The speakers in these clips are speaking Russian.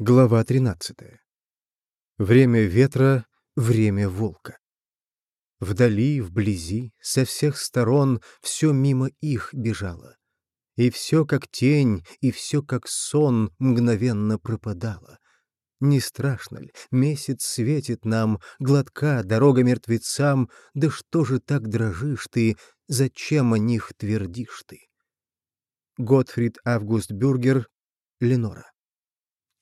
Глава 13. Время ветра — время волка. Вдали, вблизи, со всех сторон все мимо их бежало. И все как тень, и все как сон мгновенно пропадало. Не страшно ли, месяц светит нам, гладка дорога мертвецам, да что же так дрожишь ты, зачем о них твердишь ты? Готфрид Август Бюргер, Ленора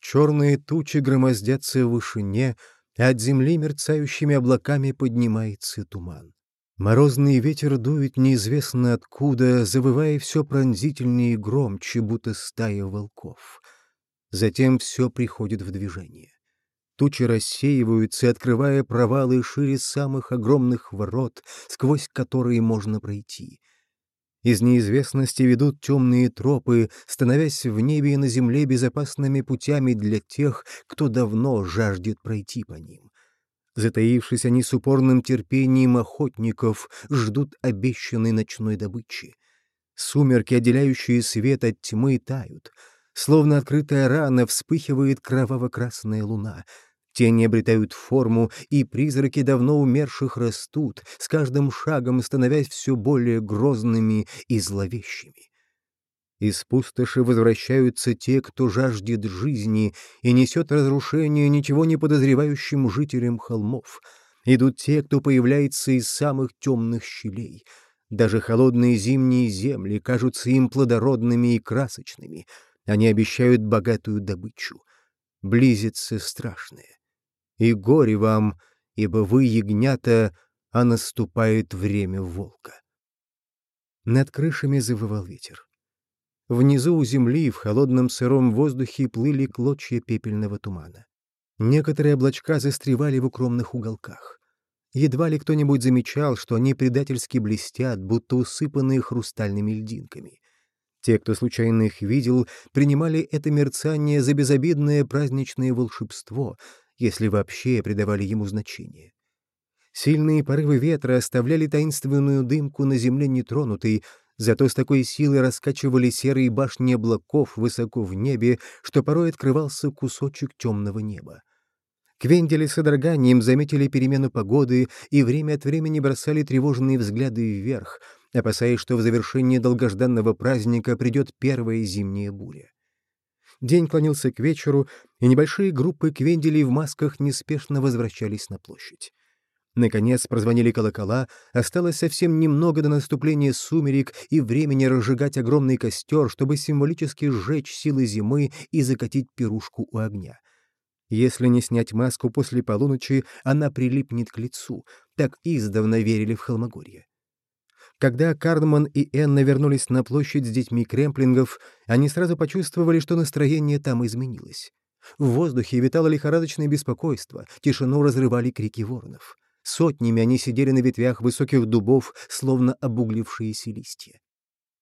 Черные тучи громоздятся в вышине, а от земли мерцающими облаками поднимается туман. Морозный ветер дует неизвестно откуда, завывая все пронзительнее и громче, будто стая волков. Затем все приходит в движение. Тучи рассеиваются, открывая провалы шире самых огромных ворот, сквозь которые можно пройти — из неизвестности ведут темные тропы, становясь в небе и на земле безопасными путями для тех, кто давно жаждет пройти по ним. Затаившись они с упорным терпением охотников, ждут обещанной ночной добычи. Сумерки, отделяющие свет от тьмы, тают. Словно открытая рана вспыхивает кроваво-красная луна — Тени обретают форму, и призраки давно умерших растут, с каждым шагом становясь все более грозными и зловещими. Из пустоши возвращаются те, кто жаждет жизни и несет разрушение ничего не подозревающим жителям холмов. Идут те, кто появляется из самых темных щелей. Даже холодные зимние земли кажутся им плодородными и красочными. Они обещают богатую добычу. Близится страшное. И горе вам, ибо вы ягнята, а наступает время волка. Над крышами завывал ветер. Внизу у земли в холодном сыром воздухе плыли клочья пепельного тумана. Некоторые облачка застревали в укромных уголках. Едва ли кто-нибудь замечал, что они предательски блестят, будто усыпанные хрустальными льдинками. Те, кто случайно их видел, принимали это мерцание за безобидное праздничное волшебство, если вообще придавали ему значение. Сильные порывы ветра оставляли таинственную дымку на земле нетронутой, зато с такой силой раскачивали серые башни облаков высоко в небе, что порой открывался кусочек темного неба. Квендели с содроганием заметили перемену погоды и время от времени бросали тревожные взгляды вверх, опасаясь, что в завершении долгожданного праздника придет первая зимняя буря. День клонился к вечеру, и небольшие группы квенделей в масках неспешно возвращались на площадь. Наконец прозвонили колокола, осталось совсем немного до наступления сумерек и времени разжигать огромный костер, чтобы символически сжечь силы зимы и закатить пирушку у огня. Если не снять маску после полуночи, она прилипнет к лицу. Так издавна верили в Холмогорье. Когда Кардман и Энна вернулись на площадь с детьми кремплингов, они сразу почувствовали, что настроение там изменилось. В воздухе витало лихорадочное беспокойство, тишину разрывали крики воронов. Сотнями они сидели на ветвях высоких дубов, словно обуглившиеся листья.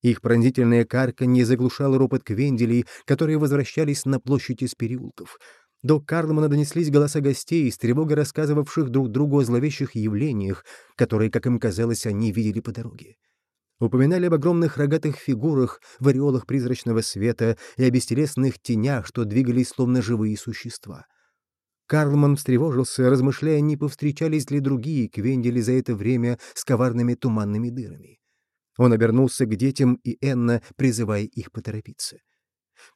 Их пронзительное карканье заглушало ропот квенделей, которые возвращались на площадь из переулков — до Карлмана донеслись голоса гостей, с тревогой рассказывавших друг другу о зловещих явлениях, которые, как им казалось, они видели по дороге. Упоминали об огромных рогатых фигурах в ореолах призрачного света и о бестелесных тенях, что двигались словно живые существа. Карлман встревожился, размышляя, не повстречались ли другие Квендели за это время с коварными туманными дырами. Он обернулся к детям и Энна, призывая их поторопиться.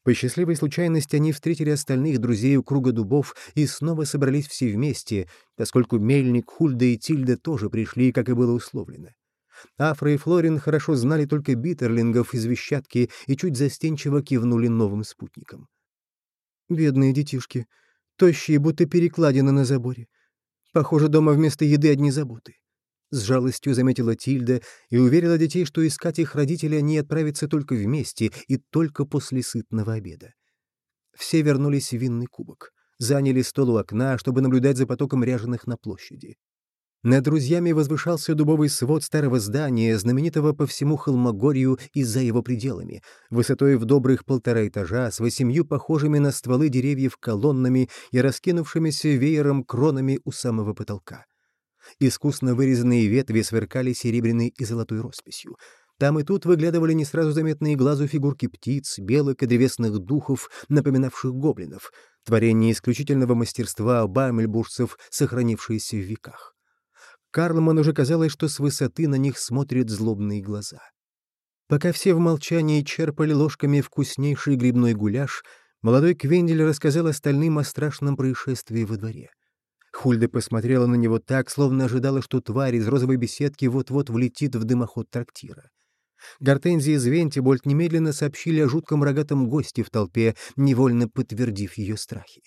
По счастливой случайности они встретили остальных друзей у круга дубов и снова собрались все вместе, поскольку Мельник, Хульда и Тильда тоже пришли, как и было условлено. Афра и Флорин хорошо знали только битерлингов из Вещатки и чуть застенчиво кивнули новым спутникам. «Бедные детишки, тощие, будто перекладины на заборе. Похоже, дома вместо еды одни заботы. С жалостью заметила Тильда и уверила детей, что искать их родителей они отправятся только вместе и только после сытного обеда. Все вернулись в винный кубок, заняли стол у окна, чтобы наблюдать за потоком ряженых на площади. Над друзьями возвышался дубовый свод старого здания, знаменитого по всему Холмогорью и за его пределами, высотой в добрых полтора этажа, с восемью похожими на стволы деревьев колоннами и раскинувшимися веером кронами у самого потолка. Искусно вырезанные ветви сверкали серебряной и золотой росписью. Там и тут выглядывали не сразу заметные глазу фигурки птиц, белок и древесных духов, напоминавших гоблинов, творение исключительного мастерства бамельбуржцев, сохранившееся в веках. Карлман уже казалось, что с высоты на них смотрят злобные глаза. Пока все в молчании черпали ложками вкуснейший грибной гуляш, молодой Квендель рассказал остальным о страшном происшествии во дворе. Хульда посмотрела на него так, словно ожидала, что тварь из розовой беседки вот-вот влетит в дымоход трактира. Гортензия и Звентибольд немедленно сообщили о жутком рогатом госте в толпе, невольно подтвердив ее страхи.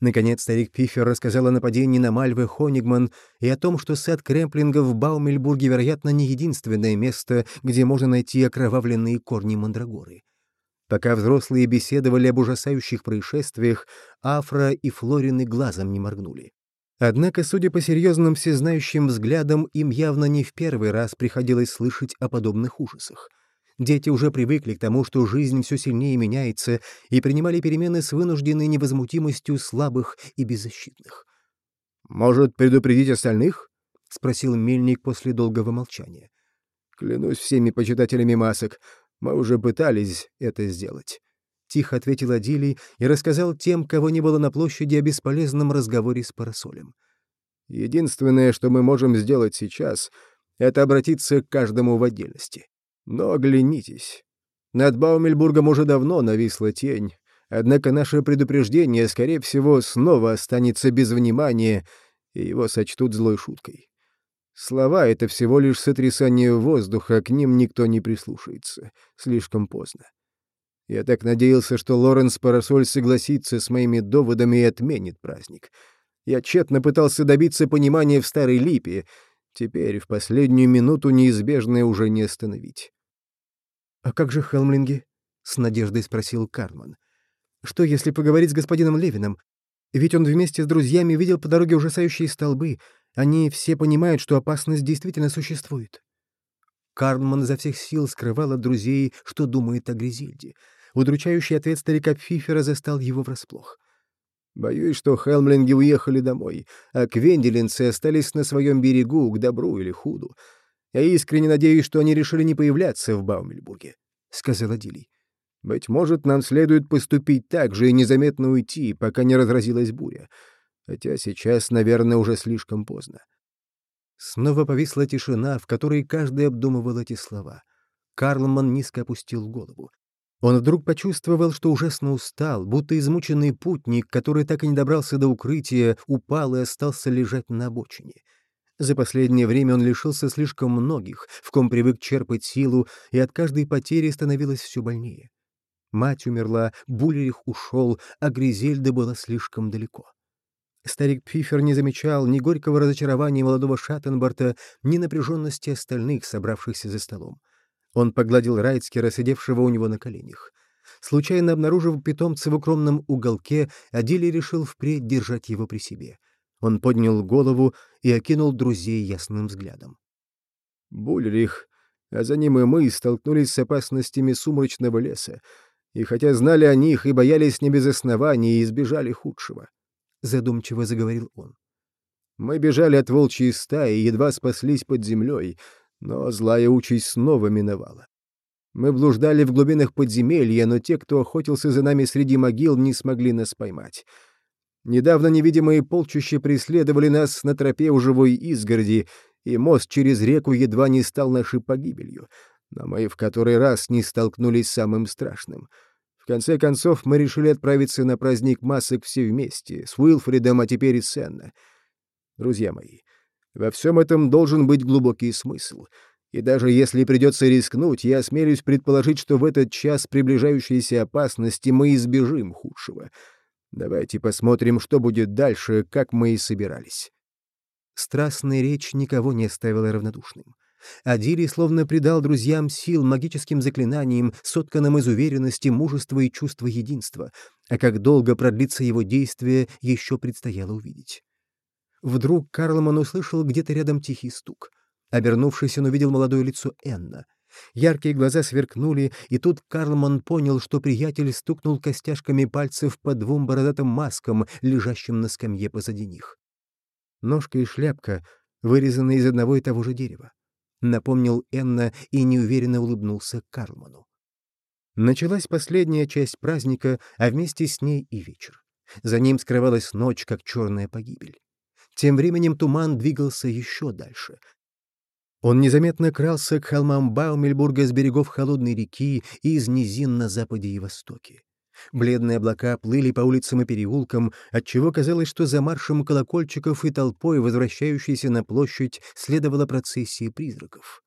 Наконец старик Пифер рассказал о нападении на Мальвы Хонигман и о том, что сад Кремплинга в Баумельбурге, вероятно, не единственное место, где можно найти окровавленные корни мандрагоры. Пока взрослые беседовали об ужасающих происшествиях, Афра и Флорины глазом не моргнули. Однако, судя по серьезным всезнающим взглядам, им явно не в первый раз приходилось слышать о подобных ужасах. Дети уже привыкли к тому, что жизнь все сильнее меняется, и принимали перемены с вынужденной невозмутимостью слабых и беззащитных. «Может, предупредить остальных?» — спросил Мельник после долгого молчания. «Клянусь всеми почитателями масок, мы уже пытались это сделать. Тихо ответил Адилий и рассказал тем, кого не было на площади, о бесполезном разговоре с Парасолем. Единственное, что мы можем сделать сейчас, это обратиться к каждому в отдельности. Но оглянитесь. Над Баумельбургом уже давно нависла тень, однако наше предупреждение, скорее всего, снова останется без внимания, и его сочтут злой шуткой. Слова — это всего лишь сотрясание воздуха, к ним никто не прислушается. Слишком поздно. Я так надеялся, что Лоренс Парасоль согласится с моими доводами и отменит праздник. Я тщетно пытался добиться понимания в Старой Липе. Теперь, в последнюю минуту, неизбежное уже не остановить. — А как же Хелмлинги? — с надеждой спросил Карман. — Что, если поговорить с господином Левиным? Ведь он вместе с друзьями видел по дороге ужасающие столбы, они все понимают, что опасность действительно существует. Карнман изо всех сил скрывал от друзей, что думает о Гризильде. Удручающий ответ старика Пфифера застал его врасплох. «Боюсь, что Хелмлинги уехали домой, а квенделинцы остались на своем берегу, к добру или худу. Я искренне надеюсь, что они решили не появляться в Баумельбурге», — сказал Адилий. «Быть может, нам следует поступить так же и незаметно уйти, пока не разразилась буря хотя сейчас, наверное, уже слишком поздно. Снова повисла тишина, в которой каждый обдумывал эти слова. Карлман низко опустил голову. Он вдруг почувствовал, что ужасно устал, будто измученный путник, который так и не добрался до укрытия, упал и остался лежать на обочине. За последнее время он лишился слишком многих, в ком привык черпать силу, и от каждой потери становилось все больнее. Мать умерла, Булерих ушел, а Гризельда была слишком далеко. Старик Пифер не замечал ни горького разочарования молодого Шаттенборта, ни напряженности остальных, собравшихся за столом. Он погладил Райцкера, сидевшего у него на коленях. Случайно обнаружив питомца в укромном уголке, Адили решил впредь держать его при себе. Он поднял голову и окинул друзей ясным взглядом. «Бульрих, а за ним и мы столкнулись с опасностями сумрачного леса, и хотя знали о них и боялись не без оснований, избежали худшего. — задумчиво заговорил он. «Мы бежали от волчьей стаи и едва спаслись под землей, но злая участь снова миновала. Мы блуждали в глубинах подземелья, но те, кто охотился за нами среди могил, не смогли нас поймать. Недавно невидимые полчища преследовали нас на тропе у живой изгороди, и мост через реку едва не стал нашей погибелью, но мы в который раз не столкнулись с самым страшным — в конце концов, мы решили отправиться на праздник масок все вместе, с Уилфридом, а теперь и Сенна. Друзья мои, во всем этом должен быть глубокий смысл. И даже если придется рискнуть, я осмелюсь предположить, что в этот час приближающейся опасности мы избежим худшего. Давайте посмотрим, что будет дальше, как мы и собирались. Страстная речь никого не оставила равнодушным. Адили словно придал друзьям сил магическим заклинаниям, сотканным из уверенности, мужества и чувства единства, а как долго продлится его действие, еще предстояло увидеть. Вдруг Карлман услышал где-то рядом тихий стук. Обернувшись, он увидел молодое лицо Энна. Яркие глаза сверкнули, и тут Карлман понял, что приятель стукнул костяшками пальцев по двум бородатым маскам, лежащим на скамье позади них. Ножка и шляпка вырезаны из одного и того же дерева. напомнил Энна и неуверенно улыбнулся Карлману. Началась последняя часть праздника, а вместе с ней и вечер. За ним скрывалась ночь, как черная погибель. Тем временем туман двигался еще дальше. Он незаметно крался к холмам Баумельбурга с берегов холодной реки и из низин на западе и востоке. Бледные облака плыли по улицам и переулкам, отчего казалось, что за маршем колокольчиков и толпой, возвращающейся на площадь, следовала процессия призраков.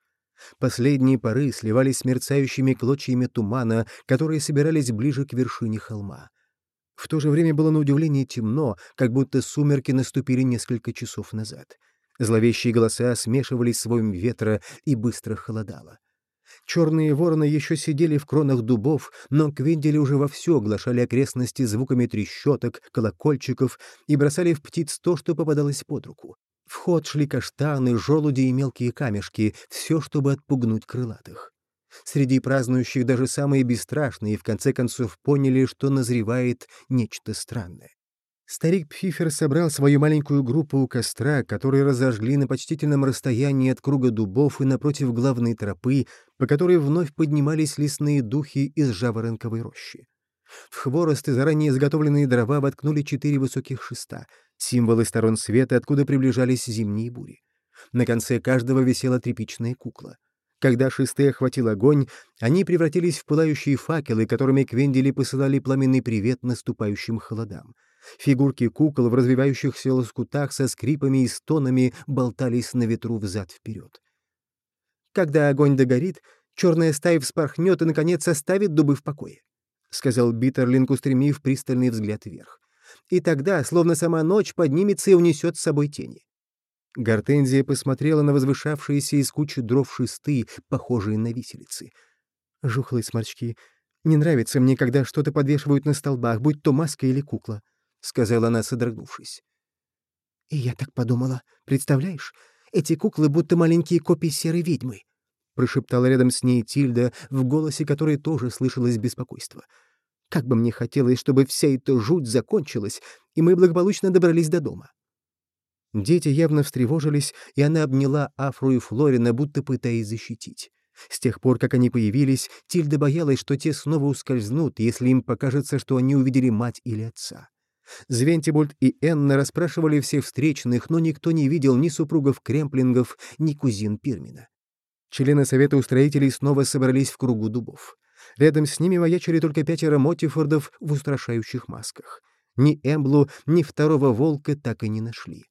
Последние поры сливались с мерцающими клочьями тумана, которые собирались ближе к вершине холма. В то же время было на удивление темно, как будто сумерки наступили несколько часов назад. Зловещие голоса смешивались с воем ветра и быстро холодало. Черные вороны еще сидели в кронах дубов, но квендели уже вовсю оглашали окрестности звуками трещоток, колокольчиков и бросали в птиц то, что попадалось под руку. В ход шли каштаны, желуди и мелкие камешки, все, чтобы отпугнуть крылатых. Среди празднующих даже самые бесстрашные в конце концов поняли, что назревает нечто странное. Старик Пфифер собрал свою маленькую группу у костра, который разожгли на почтительном расстоянии от круга дубов и напротив главной тропы, по которой вновь поднимались лесные духи из жаворонковой рощи. В хворост и заранее изготовленные дрова воткнули четыре высоких шеста, символы сторон света, откуда приближались зимние бури. На конце каждого висела тряпичная кукла. Когда шесты охватил огонь, они превратились в пылающие факелы, которыми Квендели посылали пламенный привет наступающим холодам. Фигурки кукол в развивающихся лоскутах со скрипами и стонами болтались на ветру взад-вперед. «Когда огонь догорит, черная стая вспорхнет и, наконец, оставит дубы в покое», — сказал Биттерлинг, устремив пристальный взгляд вверх. «И тогда, словно сама ночь, поднимется и унесет с собой тени». Гортензия посмотрела на возвышавшиеся из кучи дров шесты, похожие на виселицы. «Жухлые сморчки. Не нравится мне, когда что-то подвешивают на столбах, будь то маска или кукла», — сказала она, содрогнувшись. «И я так подумала. Представляешь, эти куклы будто маленькие копии серой ведьмы», — прошептала рядом с ней Тильда, в голосе которой тоже слышалось беспокойство. «Как бы мне хотелось, чтобы вся эта жуть закончилась, и мы благополучно добрались до дома». Дети явно встревожились, и она обняла Афру и Флорина, будто пытаясь защитить. С тех пор, как они появились, Тильда боялась, что те снова ускользнут, если им покажется, что они увидели мать или отца. Звентибольд и Энна расспрашивали всех встречных, но никто не видел ни супругов Кремплингов, ни кузин Пирмина. Члены Совета устроителей снова собрались в кругу дубов. Рядом с ними маячили только пятеро Мотифордов в устрашающих масках. Ни Эмблу, ни второго волка так и не нашли.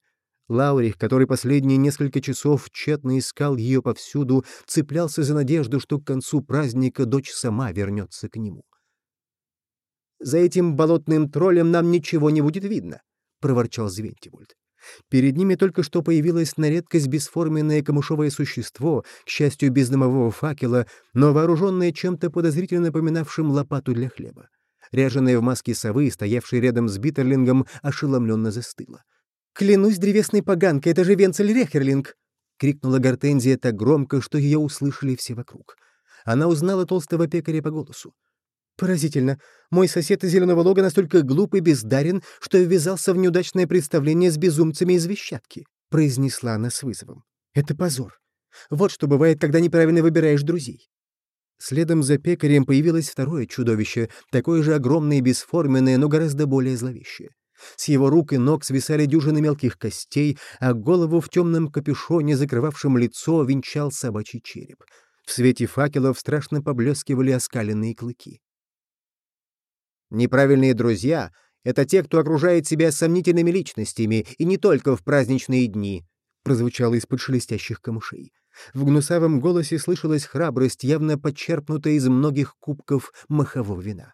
Лаурих, который последние несколько часов тщетно искал ее повсюду, цеплялся за надежду, что к концу праздника дочь сама вернется к нему. «За этим болотным троллем нам ничего не будет видно», — проворчал Звентибульт. Перед ними только что появилось на редкость бесформенное камышовое существо, к счастью, без дымового факела, но вооруженное чем-то подозрительно напоминавшим лопату для хлеба. Ряженая в маске совы, стоявшая рядом с Биттерлингом, ошеломленно застыла. «Клянусь древесной поганкой, это же Венцель Рехерлинг!» — крикнула Гортензия так громко, что ее услышали все вокруг. Она узнала толстого пекаря по голосу. «Поразительно. Мой сосед из Зеленого Лога настолько глуп и бездарен, что ввязался в неудачное представление с безумцами из Вещатки», — произнесла она с вызовом. «Это позор. Вот что бывает, когда неправильно выбираешь друзей». Следом за пекарем появилось второе чудовище, такое же огромное и бесформенное, но гораздо более зловещее. С его рук и ног свисали дюжины мелких костей, а голову в темном капюшоне, закрывавшем лицо, венчал собачий череп. В свете факелов страшно поблескивали оскаленные клыки. Неправильные друзья — это те, кто окружает себя сомнительными личностями, и не только в праздничные дни, — прозвучало из-под шелестящих камышей. В гнусавом голосе слышалась храбрость, явно подчерпнутая из многих кубков махового вина.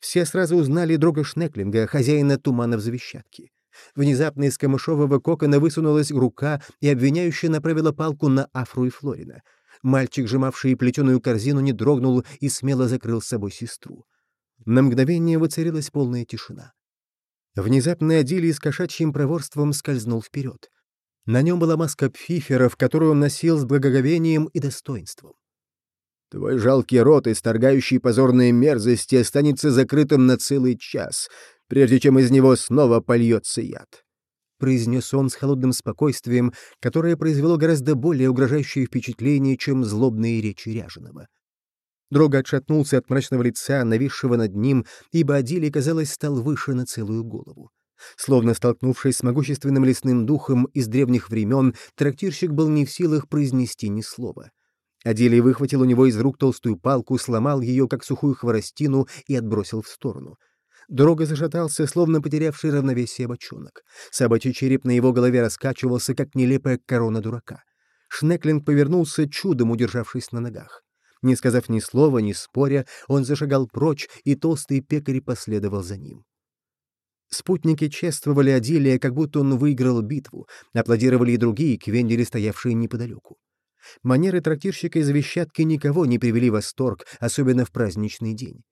Все сразу узнали друга Шнеклинга, хозяина тумана в завещатке. Внезапно из камышового кокона высунулась рука и обвиняющая направила палку на Афру и Флорина. Мальчик, сжимавший плетеную корзину, не дрогнул и смело закрыл с собой сестру. На мгновение воцарилась полная тишина. Внезапно Адилий с кошачьим проворством скользнул вперед. На нем была маска пфиферов, которую он носил с благоговением и достоинством. Твой жалкий рот, исторгающий позорные мерзости, останется закрытым на целый час, прежде чем из него снова польется яд. произнес он с холодным спокойствием, которое произвело гораздо более угрожающее впечатление, чем злобные речи Ряженого. Дрога отшатнулся от мрачного лица, нависшего над ним, ибо Адилий, казалось, стал выше на целую голову. Словно столкнувшись с могущественным лесным духом из древних времен, трактирщик был не в силах произнести ни слова. Адилий выхватил у него из рук толстую палку, сломал ее, как сухую хворостину, и отбросил в сторону. Дорога зашатался, словно потерявший равновесие бочонок. Собачий череп на его голове раскачивался, как нелепая корона дурака. Шнеклинг повернулся, чудом удержавшись на ногах. Не сказав ни слова, ни споря, он зашагал прочь, и толстый пекарь последовал за ним. Спутники чествовали Адилия, как будто он выиграл битву, аплодировали и другие квендели, стоявшие неподалеку. Манеры трактирщика из Вещатки никого не привели в восторг, особенно в праздничный день.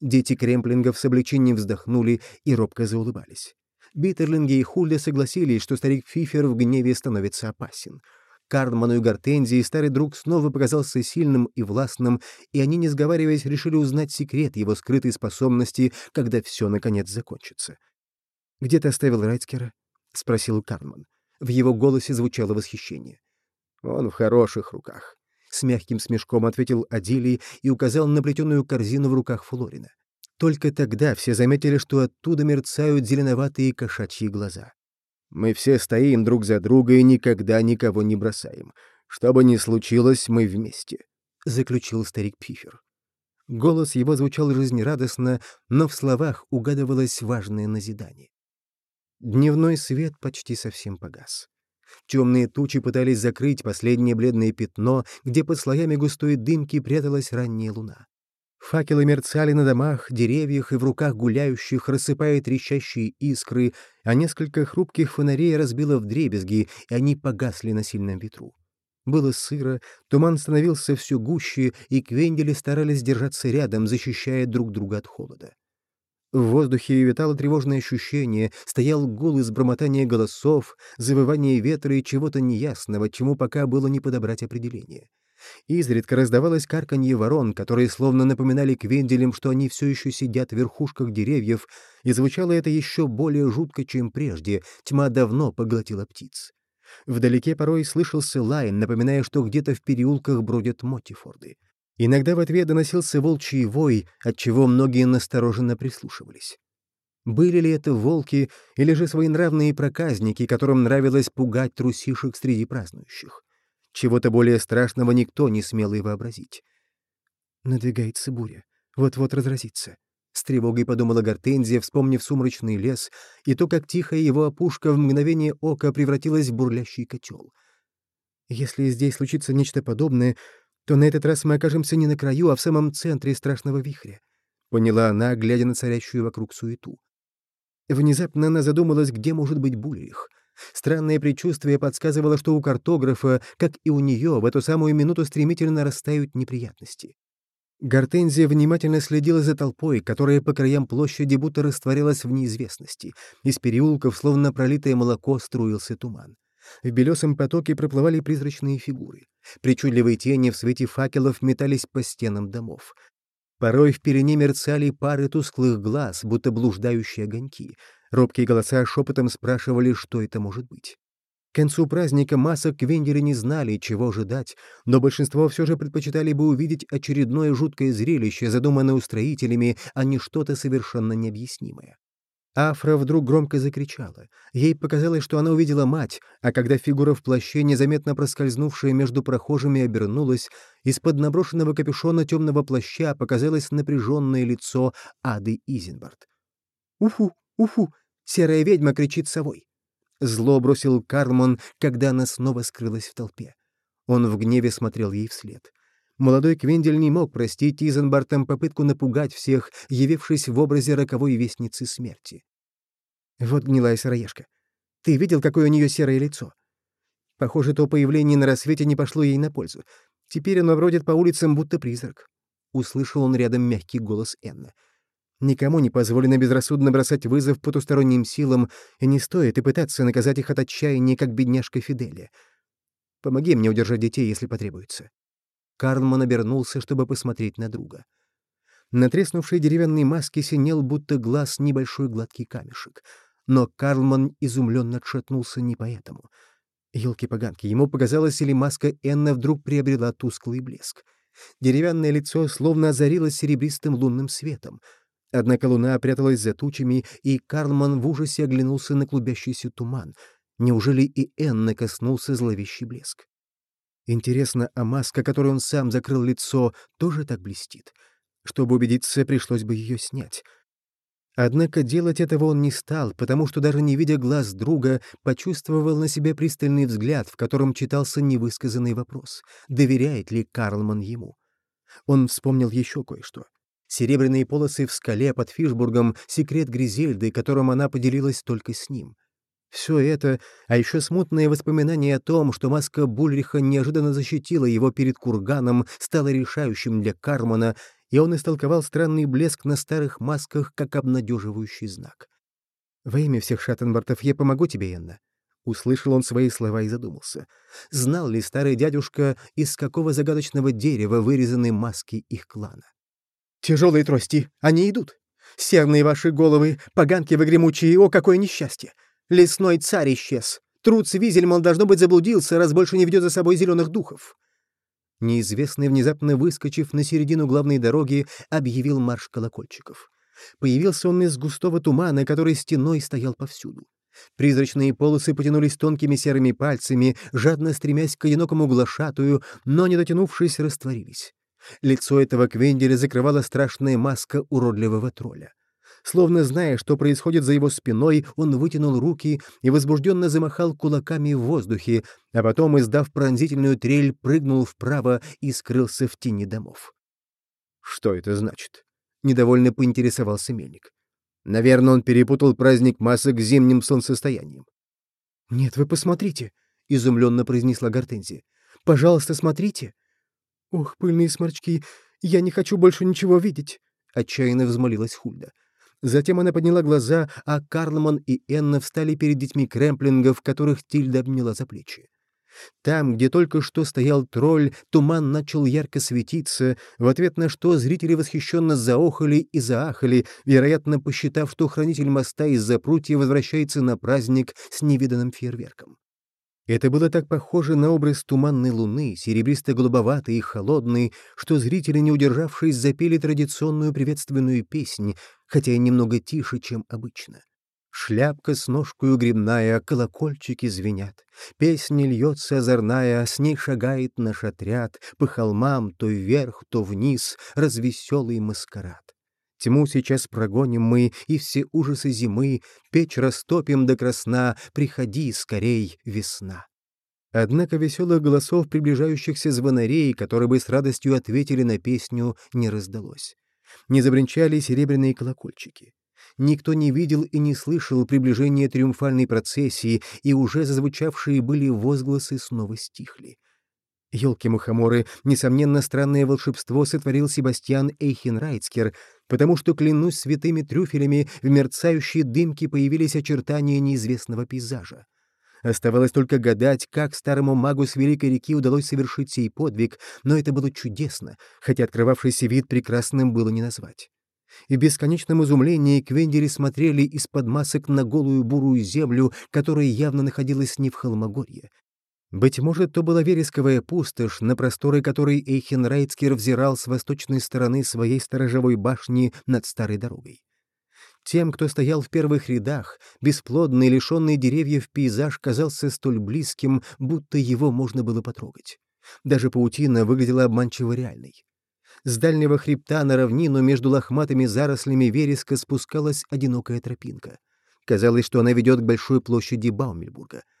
Дети кремплингов с облегчением вздохнули и робко заулыбались. Биттерлинги и Хульда согласились, что старик Фифер в гневе становится опасен — Кардману и Гортензии старый друг снова показался сильным и властным, и они, не сговариваясь, решили узнать секрет его скрытой способности, когда все, наконец, закончится. «Где ты оставил Райцкера?» — спросил Кардман. В его голосе звучало восхищение. «Он в хороших руках», — с мягким смешком ответил Адилий и указал на плетеную корзину в руках Флорина. Только тогда все заметили, что оттуда мерцают зеленоватые кошачьи глаза. Мы все стоим друг за друга и никогда никого не бросаем. Что бы ни случилось, мы вместе», — заключил старик Пифер. Голос его звучал жизнерадостно, но в словах угадывалось важное назидание. Дневной свет почти совсем погас. Темные тучи пытались закрыть последнее бледное пятно, где под слоями густой дымки пряталась ранняя луна. Факелы мерцали на домах, деревьях и в руках гуляющих, рассыпая трещащие искры, а несколько хрупких фонарей разбило вдребезги, и они погасли на сильном ветру. Было сыро, туман становился все гуще, и квендели старались держаться рядом, защищая друг друга от холода. В воздухе витало тревожное ощущение, стоял гул из бормотания голосов, завывания ветра и чего-то неясного, чему пока было не подобрать определение. Изредка раздавалось карканье ворон, которые словно напоминали квенделям, что они все еще сидят в верхушках деревьев, и звучало это еще более жутко, чем прежде, тьма давно поглотила птиц. Вдалеке порой слышался лайн, напоминая, что где-то в переулках бродят мотифорды. Иногда в ответ доносился волчий вой, отчего многие настороженно прислушивались. Были ли это волки или же своенравные проказники, которым нравилось пугать трусишек среди празднующих? Чего-то более страшного никто не смел и вообразить. Надвигается буря. Вот-вот разразится. С тревогой подумала Гортензия, вспомнив сумрачный лес, и то, как тихая его опушка в мгновение ока превратилась в бурлящий котел. Если здесь случится нечто подобное, то на этот раз мы окажемся не на краю, а в самом центре страшного вихря. Поняла она, глядя на царящую вокруг суету. Внезапно она задумалась, где может быть Бульрих — Странное предчувствие подсказывало, что у картографа, как и у нее, в эту самую минуту стремительно растают неприятности. Гортензия внимательно следила за толпой, которая по краям площади будто растворялась в неизвестности. Из переулков, словно пролитое молоко, струился туман. В белесом потоке проплывали призрачные фигуры. Причудливые тени в свете факелов метались по стенам домов. Порой в перене мерцали пары тусклых глаз, будто блуждающие огоньки. Робкие голоса шепотом спрашивали, что это может быть. К концу праздника масок Квендеры не знали, чего ожидать, но большинство все же предпочитали бы увидеть очередное жуткое зрелище, задуманное устроителями, а не что-то совершенно необъяснимое. Афра вдруг громко закричала. Ей показалось, что она увидела мать, а когда фигура в плаще, незаметно проскользнувшая между прохожими, обернулась, из-под наброшенного капюшона темного плаща показалось напряженное лицо Ады Изенбард. «Уфу! Уфу! Серая ведьма кричит совой. Зло бросил Карлман, когда она снова скрылась в толпе. Он в гневе смотрел ей вслед. Молодой Квендель не мог простить Изенбартам попытку напугать всех, явившись в образе роковой вестницы смерти. Вот гнилая сыроежка. Ты видел, какое у нее серое лицо? Похоже, то появление на рассвете не пошло ей на пользу. Теперь она бродит по улицам, будто призрак. Услышал он рядом мягкий голос Энна. Никому не позволено безрассудно бросать вызов потусторонним силам, и не стоит и пытаться наказать их от отчаяния, как бедняжка Фиделия. Помоги мне удержать детей, если потребуется». Карлман обернулся, чтобы посмотреть на друга. На треснувшей деревянной маске синел будто глаз небольшой гладкий камешек. но Карлман изумленно отшатнулся не поэтому. Елки-поганки, ему показалось, или маска Энна вдруг приобрела тусклый блеск. Деревянное лицо словно озарилось серебристым лунным светом. Однако луна пряталась за тучами, и Карлман в ужасе оглянулся на клубящийся туман. Неужели и Энна коснулся зловещий блеск? Интересно, а маска, которой он сам закрыл лицо, тоже так блестит? Чтобы убедиться, пришлось бы ее снять. Однако делать этого он не стал, потому что даже не видя глаз друга, почувствовал на себе пристальный взгляд, в котором читался невысказанный вопрос, доверяет ли Карлман ему. Он вспомнил еще кое-что. Серебряные полосы в скале под Фишбургом — секрет Гризельды, которым она поделилась только с ним. Все это, а еще смутные воспоминания о том, что маска Бульриха неожиданно защитила его перед курганом, стало решающим для Кармана, и он истолковал странный блеск на старых масках как обнадеживающий знак. «Во имя всех Шаттенбартов я помогу тебе, Энна». Услышал он свои слова и задумался. Знал ли старый дядюшка, из какого загадочного дерева вырезаны маски их клана? «Тяжелые трости, они идут. Серные ваши головы, поганки вы гремучие, о, какое несчастье! Лесной царь исчез. Труц Визельман, должно быть, заблудился, раз больше не ведет за собой зеленых духов. Неизвестный, внезапно выскочив на середину главной дороги, объявил марш колокольчиков. Появился он из густого тумана, который стеной стоял повсюду. Призрачные полосы потянулись тонкими серыми пальцами, жадно стремясь к одинокому глашатую, но, не дотянувшись, растворились. Лицо этого Квенделя закрывала страшная маска уродливого тролля. Словно зная, что происходит за его спиной, он вытянул руки и возбужденно замахал кулаками в воздухе, а потом, издав пронзительную трель, прыгнул вправо и скрылся в тени домов. «Что это значит?» — недовольно поинтересовался мельник. «Наверное, он перепутал праздник масок с зимним солнцестоянием». «Нет, вы посмотрите», — изумленно произнесла Гортензия. «Пожалуйста, смотрите». «Ох, пыльные сморчки, я не хочу больше ничего видеть», — отчаянно взмолилась Хульда. Затем она подняла глаза, а Карлман и Энна встали перед детьми кремплингов, которых Тильда обняла за плечи. Там, где только что стоял тролль, туман начал ярко светиться, в ответ на что зрители восхищенно заохали и заахали, вероятно, посчитав, что хранитель моста из-за прутья возвращается на праздник с невиданным фейерверком. Это было так похоже на образ туманной луны, серебристо-голубоватый и холодный, что зрители, не удержавшись, запели традиционную приветственную песнь, хотя и немного тише, чем обычно. Шляпка с ножкою грибная, колокольчики звенят. Песня льется озорная, с ней шагает наш отряд, По холмам то вверх, то вниз, развеселый маскарад. Тьму сейчас прогоним мы, и все ужасы зимы, Печь растопим до красна, приходи скорей, весна. Однако веселых голосов приближающихся звонарей, которые бы с радостью ответили на песню, не раздалось. Не забринчали серебряные колокольчики. Никто не видел и не слышал приближения триумфальной процессии, и уже зазвучавшие были возгласы снова стихли. Ёлки-мухоморы, несомненно, странное волшебство сотворил Себастьян Эйхенрайцкер, потому что, клянусь святыми трюфелями, в мерцающей дымке появились очертания неизвестного пейзажа. Оставалось только гадать, как старому магу с Великой реки удалось совершить сей подвиг, но это было чудесно, хотя открывавшийся вид прекрасным было не назвать. И в бесконечном изумлении Квендери смотрели из-под масок на голую бурую землю, которая явно находилась не в Холмогорье, быть может, то была вересковая пустошь, на просторы которой Эйхенрайцкер взирал с восточной стороны своей сторожевой башни над старой дорогой. Тем, кто стоял в первых рядах, бесплодный, лишенный деревьев пейзаж казался столь близким, будто его можно было потрогать. Даже паутина выглядела обманчиво реальной. С дальнего хребта на равнину между лохматыми зарослями вереска спускалась одинокая тропинка. Казалось, что она ведет к большой площади Баумельбурга —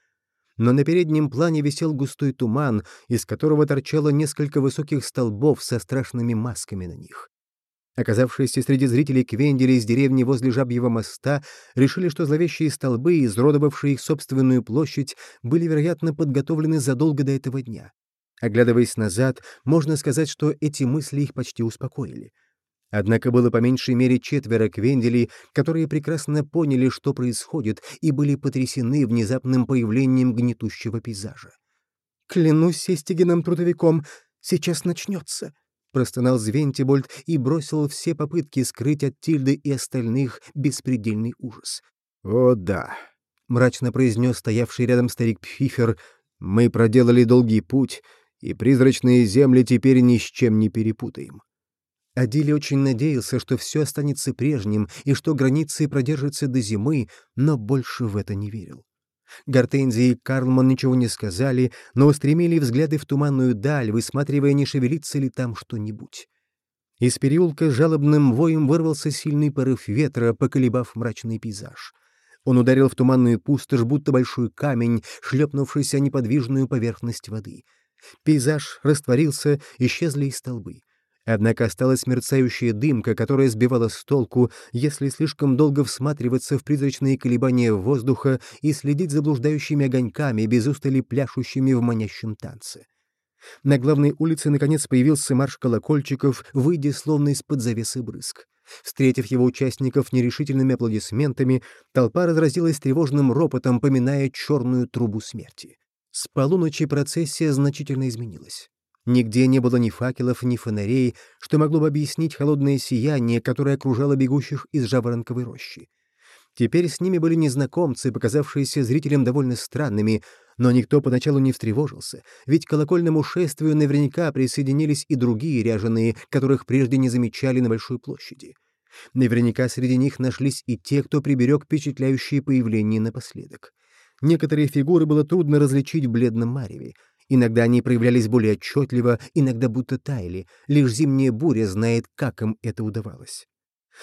но на переднем плане висел густой туман, из которого торчало несколько высоких столбов со страшными масками на них. Оказавшиеся среди зрителей Квендели из деревни возле Жабьего моста решили, что зловещие столбы, изродовавшие их собственную площадь, были, вероятно, подготовлены задолго до этого дня. Оглядываясь назад, можно сказать, что эти мысли их почти успокоили — Однако было по меньшей мере четверо квенделей, которые прекрасно поняли, что происходит, и были потрясены внезапным появлением гнетущего пейзажа. «Клянусь сестигиным трудовиком, сейчас начнется!» — простонал Звентибольд и бросил все попытки скрыть от Тильды и остальных беспредельный ужас. «О да», — мрачно произнес стоявший рядом старик Пфифер, — «мы проделали долгий путь, и призрачные земли теперь ни с чем не перепутаем». Адили очень надеялся, что все останется прежним и что границы продержатся до зимы, но больше в это не верил. Гортензия и Карлман ничего не сказали, но устремили взгляды в туманную даль, высматривая, не шевелится ли там что-нибудь. Из переулка жалобным воем вырвался сильный порыв ветра, поколебав мрачный пейзаж. Он ударил в туманную пустошь, будто большой камень, шлепнувшийся о неподвижную поверхность воды. Пейзаж растворился, исчезли и столбы. Однако осталась мерцающая дымка, которая сбивала с толку, если слишком долго всматриваться в призрачные колебания воздуха и следить за блуждающими огоньками, без устали пляшущими в манящем танце. На главной улице, наконец, появился марш колокольчиков, выйдя словно из-под завесы брызг. Встретив его участников нерешительными аплодисментами, толпа разразилась тревожным ропотом, поминая черную трубу смерти. С полуночи процессия значительно изменилась. Нигде не было ни факелов, ни фонарей, что могло бы объяснить холодное сияние, которое окружало бегущих из жаворонковой рощи. Теперь с ними были незнакомцы, показавшиеся зрителям довольно странными, но никто поначалу не встревожился, ведь к колокольному шествию наверняка присоединились и другие ряженые, которых прежде не замечали на Большой площади. Наверняка среди них нашлись и те, кто приберег впечатляющие появления напоследок. Некоторые фигуры было трудно различить в бледном мареве. Иногда они проявлялись более отчетливо, иногда будто таяли. Лишь зимняя буря знает, как им это удавалось.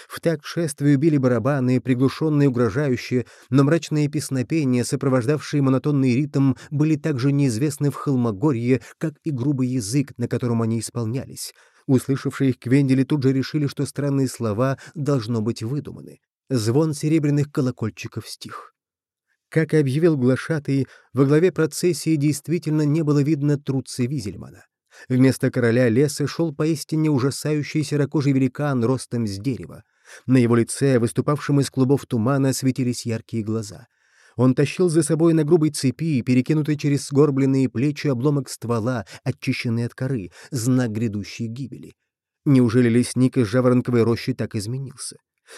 В такт шествию били барабаны, приглушенные угрожающие, но мрачные песнопения, сопровождавшие монотонный ритм, были также неизвестны в Холмогорье, как и грубый язык, на котором они исполнялись. Услышавшие их квендели тут же решили, что странные слова должно быть выдуманы. Звон серебряных колокольчиков стих. Как и объявил глашатый, во главе процессии действительно не было видно Труца Визельмана. Вместо короля леса шел поистине ужасающий серокожий великан ростом с дерева. На его лице, выступавшем из клубов тумана, светились яркие глаза. Он тащил за собой на грубой цепи, перекинутый через сгорбленные плечи обломок ствола, очищенный от коры, знак грядущей гибели. Неужели лесник из жаворонковой рощи так изменился?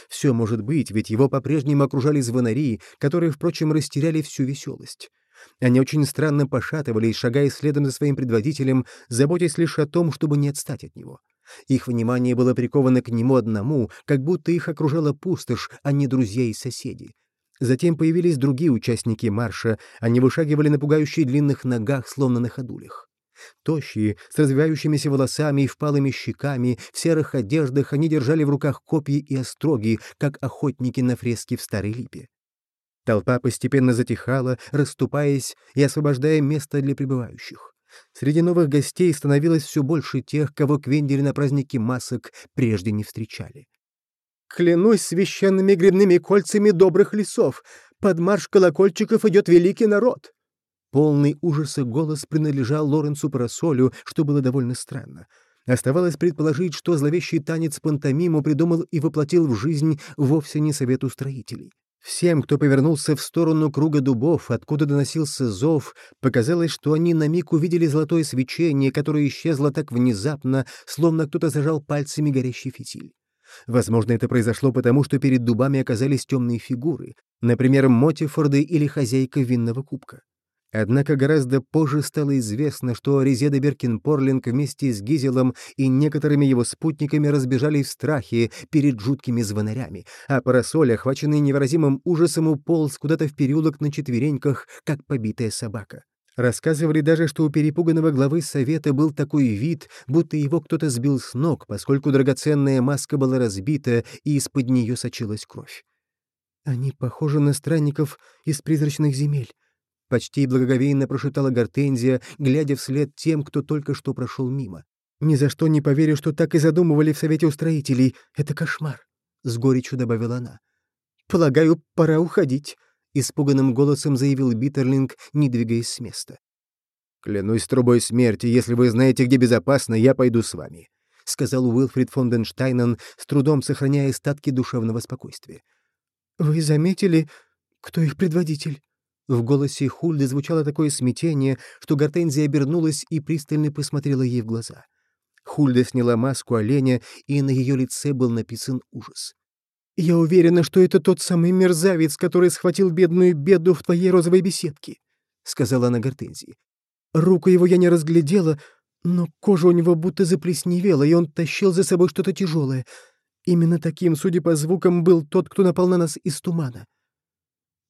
Все может быть, ведь его по-прежнему окружали звонари, которые, впрочем, растеряли всю веселость. Они очень странно пошатывались, шагая следом за своим предводителем, заботясь лишь о том, чтобы не отстать от него. Их внимание было приковано к нему одному, как будто их окружала пустошь, а не друзья и соседи. Затем появились другие участники марша, они вышагивали на пугающих длинных ногах, словно на ходулях. Тощие, с развивающимися волосами и впалыми щеками, в серых одеждах они держали в руках копья и остроги, как охотники на фреске в Старой Липе. Толпа постепенно затихала, расступаясь и освобождая место для прибывающих. Среди новых гостей становилось все больше тех, кого Квендели на празднике масок прежде не встречали. «Клянусь священными грибными кольцами добрых лесов! Под марш колокольчиков идет великий народ!» Полный ужаса голос принадлежал Лоренцу Парасолю, что было довольно странно. Оставалось предположить, что зловещий танец пантомиму придумал и воплотил в жизнь вовсе не совет устроителей. Всем, кто повернулся в сторону круга дубов, откуда доносился зов, показалось, что они на миг увидели золотое свечение, которое исчезло так внезапно, словно кто-то зажал пальцами горящий фитиль. Возможно, это произошло потому, что перед дубами оказались темные фигуры, например, Мотифорды или хозяйка винного кубка. Однако гораздо позже стало известно, что Резеда Беркин-Порлинг вместе с Гизелом и некоторыми его спутниками разбежались в страхе перед жуткими звонарями, а Парасоль, охваченный невыразимым ужасом, уполз куда-то в переулок на четвереньках, как побитая собака. Рассказывали даже, что у перепуганного главы совета был такой вид, будто его кто-то сбил с ног, поскольку драгоценная маска была разбита, и из-под нее сочилась кровь. «Они похожи на странников из призрачных земель», Почти благоговейно прошептала Гортензия, глядя вслед тем, кто только что прошел мимо. «Ни за что не поверю, что так и задумывали в Совете устроителей. Это кошмар», — с горечью добавила она. «Полагаю, пора уходить», — испуганным голосом заявил Биттерлинг, не двигаясь с места. «Клянусь трубой смерти, если вы знаете, где безопасно, я пойду с вами», — сказал Уилфрид фон Денштайнен, с трудом сохраняя остатки душевного спокойствия. «Вы заметили, кто их предводитель?» В голосе Хульды звучало такое смятение, что Гортензия обернулась и пристально посмотрела ей в глаза. Хульда сняла маску оленя, и на ее лице был написан ужас. «Я уверена, что это тот самый мерзавец, который схватил бедную беду в твоей розовой беседке», — сказала она Гортензии. «Руку его я не разглядела, но кожа у него будто заплесневела, и он тащил за собой что-то тяжелое. Именно таким, судя по звукам, был тот, кто напал на нас из тумана».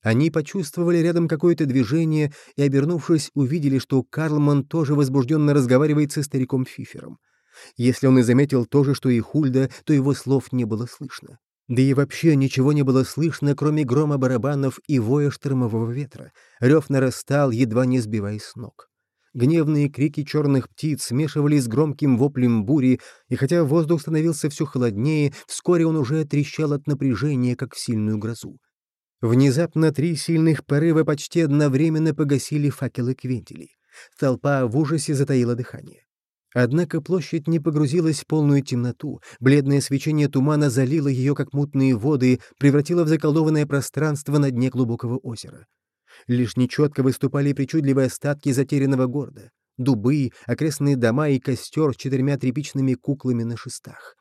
Они почувствовали рядом какое-то движение и, обернувшись, увидели, что Карлман тоже возбужденно разговаривает со стариком Фифером. Если он и заметил то же, что и Хульда, то его слов не было слышно. Да и вообще ничего не было слышно, кроме грома барабанов и воя штормового ветра. Рев нарастал, едва не сбивая с ног. Гневные крики черных птиц смешивались с громким воплем бури, и хотя воздух становился все холоднее, вскоре он уже трещал от напряжения, как в сильную грозу. Внезапно три сильных порыва почти одновременно погасили факелы квентилей. Толпа в ужасе затаила дыхание. Однако площадь не погрузилась в полную темноту, бледное свечение тумана залило ее, как мутные воды, превратило в заколдованное пространство на дне глубокого озера. Лишь нечетко выступали причудливые остатки затерянного города — дубы, окрестные дома и костер с четырьмя тряпичными куклами на шестах.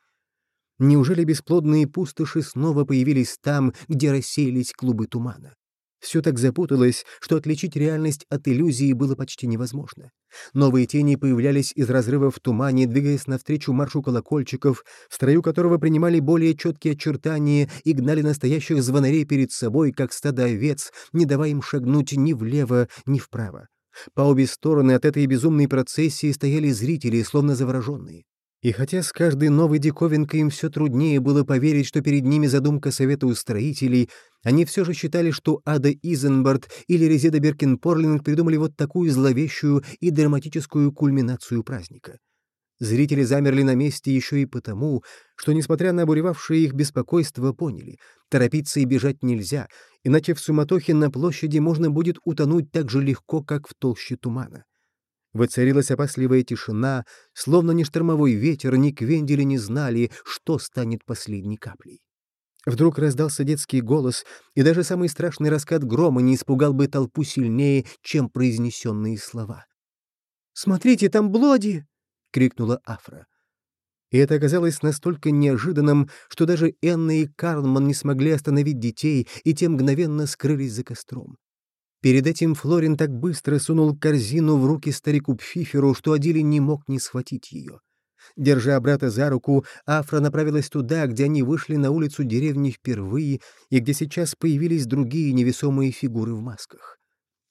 Неужели бесплодные пустоши снова появились там, где рассеялись клубы тумана? Все так запуталось, что отличить реальность от иллюзии было почти невозможно. Новые тени появлялись из разрыва в тумане, двигаясь навстречу маршу колокольчиков, в строю которого принимали более четкие очертания и гнали настоящих звонарей перед собой, как стадо овец, не давая им шагнуть ни влево, ни вправо. По обе стороны от этой безумной процессии стояли зрители, словно завороженные. И хотя с каждой новой диковинкой им все труднее было поверить, что перед ними задумка Совета устроителей, они все же считали, что Ада Изенбард или Резеда Беркин-Порлинг придумали вот такую зловещую и драматическую кульминацию праздника. Зрители замерли на месте еще и потому, что, несмотря на обуревавшее их беспокойство, поняли — торопиться и бежать нельзя, иначе в суматохе на площади можно будет утонуть так же легко, как в толще тумана. Воцарилась опасливая тишина, словно ни штормовой ветер, ни Квендели не знали, что станет последней каплей. Вдруг раздался детский голос, и даже самый страшный раскат грома не испугал бы толпу сильнее, чем произнесенные слова. «Смотрите, там Блоди!» — крикнула Афра. И это оказалось настолько неожиданным, что даже Энна и Карлман не смогли остановить детей и тем мгновенно скрылись за костром. Перед этим Флорин так быстро сунул корзину в руки старику Пфиферу, что Адили не мог не схватить ее. Держа брата за руку, Афра направилась туда, где они вышли на улицу деревни впервые и где сейчас появились другие невесомые фигуры в масках.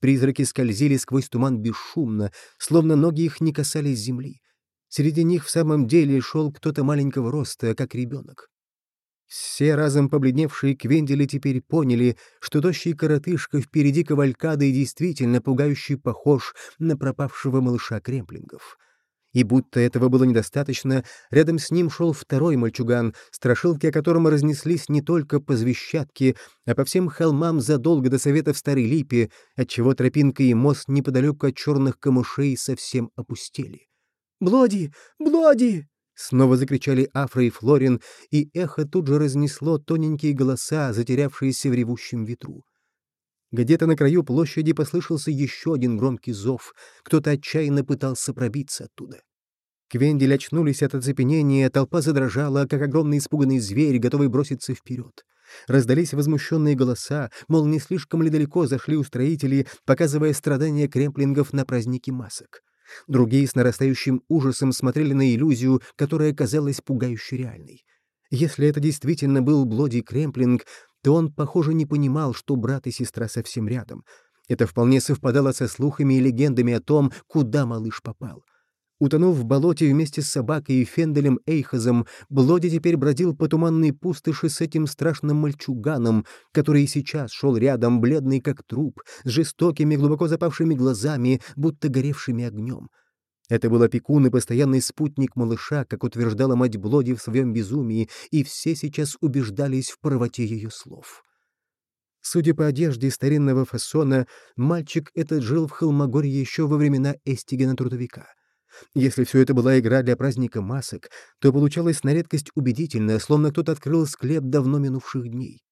Призраки скользили сквозь туман бесшумно, словно ноги их не касались земли. Среди них в самом деле шел кто-то маленького роста, как ребенок. Все разом побледневшие Квендели теперь поняли, что тощий коротышка впереди кавалькады действительно пугающий похож на пропавшего малыша кремплингов. И будто этого было недостаточно, рядом с ним шел второй мальчуган, страшилки о котором разнеслись не только по звещатке, а по всем холмам задолго до совета в Старой Липе, отчего тропинка и мост неподалеку от черных камышей совсем опустели. «Блоди! Блоди!» Снова закричали Афра и Флорин, и эхо тут же разнесло тоненькие голоса, затерявшиеся в ревущем ветру. Где-то на краю площади послышался еще один громкий зов. Кто-то отчаянно пытался пробиться оттуда. Квендель очнулись от оцепенения, толпа задрожала, как огромный испуганный зверь, готовый броситься вперед. Раздались возмущенные голоса, мол, не слишком ли далеко зашли устроители, показывая страдания кремплингов на празднике масок. Другие с нарастающим ужасом смотрели на иллюзию, которая казалась пугающе реальной. Если это действительно был Блоди Кремплинг, то он, похоже, не понимал, что брат и сестра совсем рядом. Это вполне совпадало со слухами и легендами о том, куда малыш попал. Утонув в болоте вместе с собакой и Фенделем Эйхазом, Блоди теперь бродил по туманной пустоши с этим страшным мальчуганом, который сейчас шел рядом, бледный как труп, с жестокими, глубоко запавшими глазами, будто горевшими огнем. Это был опекун и постоянный спутник малыша, как утверждала мать Блоди в своем безумии, и все сейчас убеждались в правоте ее слов. Судя по одежде старинного фасона, мальчик этот жил в Холмогорье еще во времена Эстигена-трудовика — если все это была игра для праздника масок, то получалось на редкость убедительно, словно кто-то открыл склеп давно минувших дней.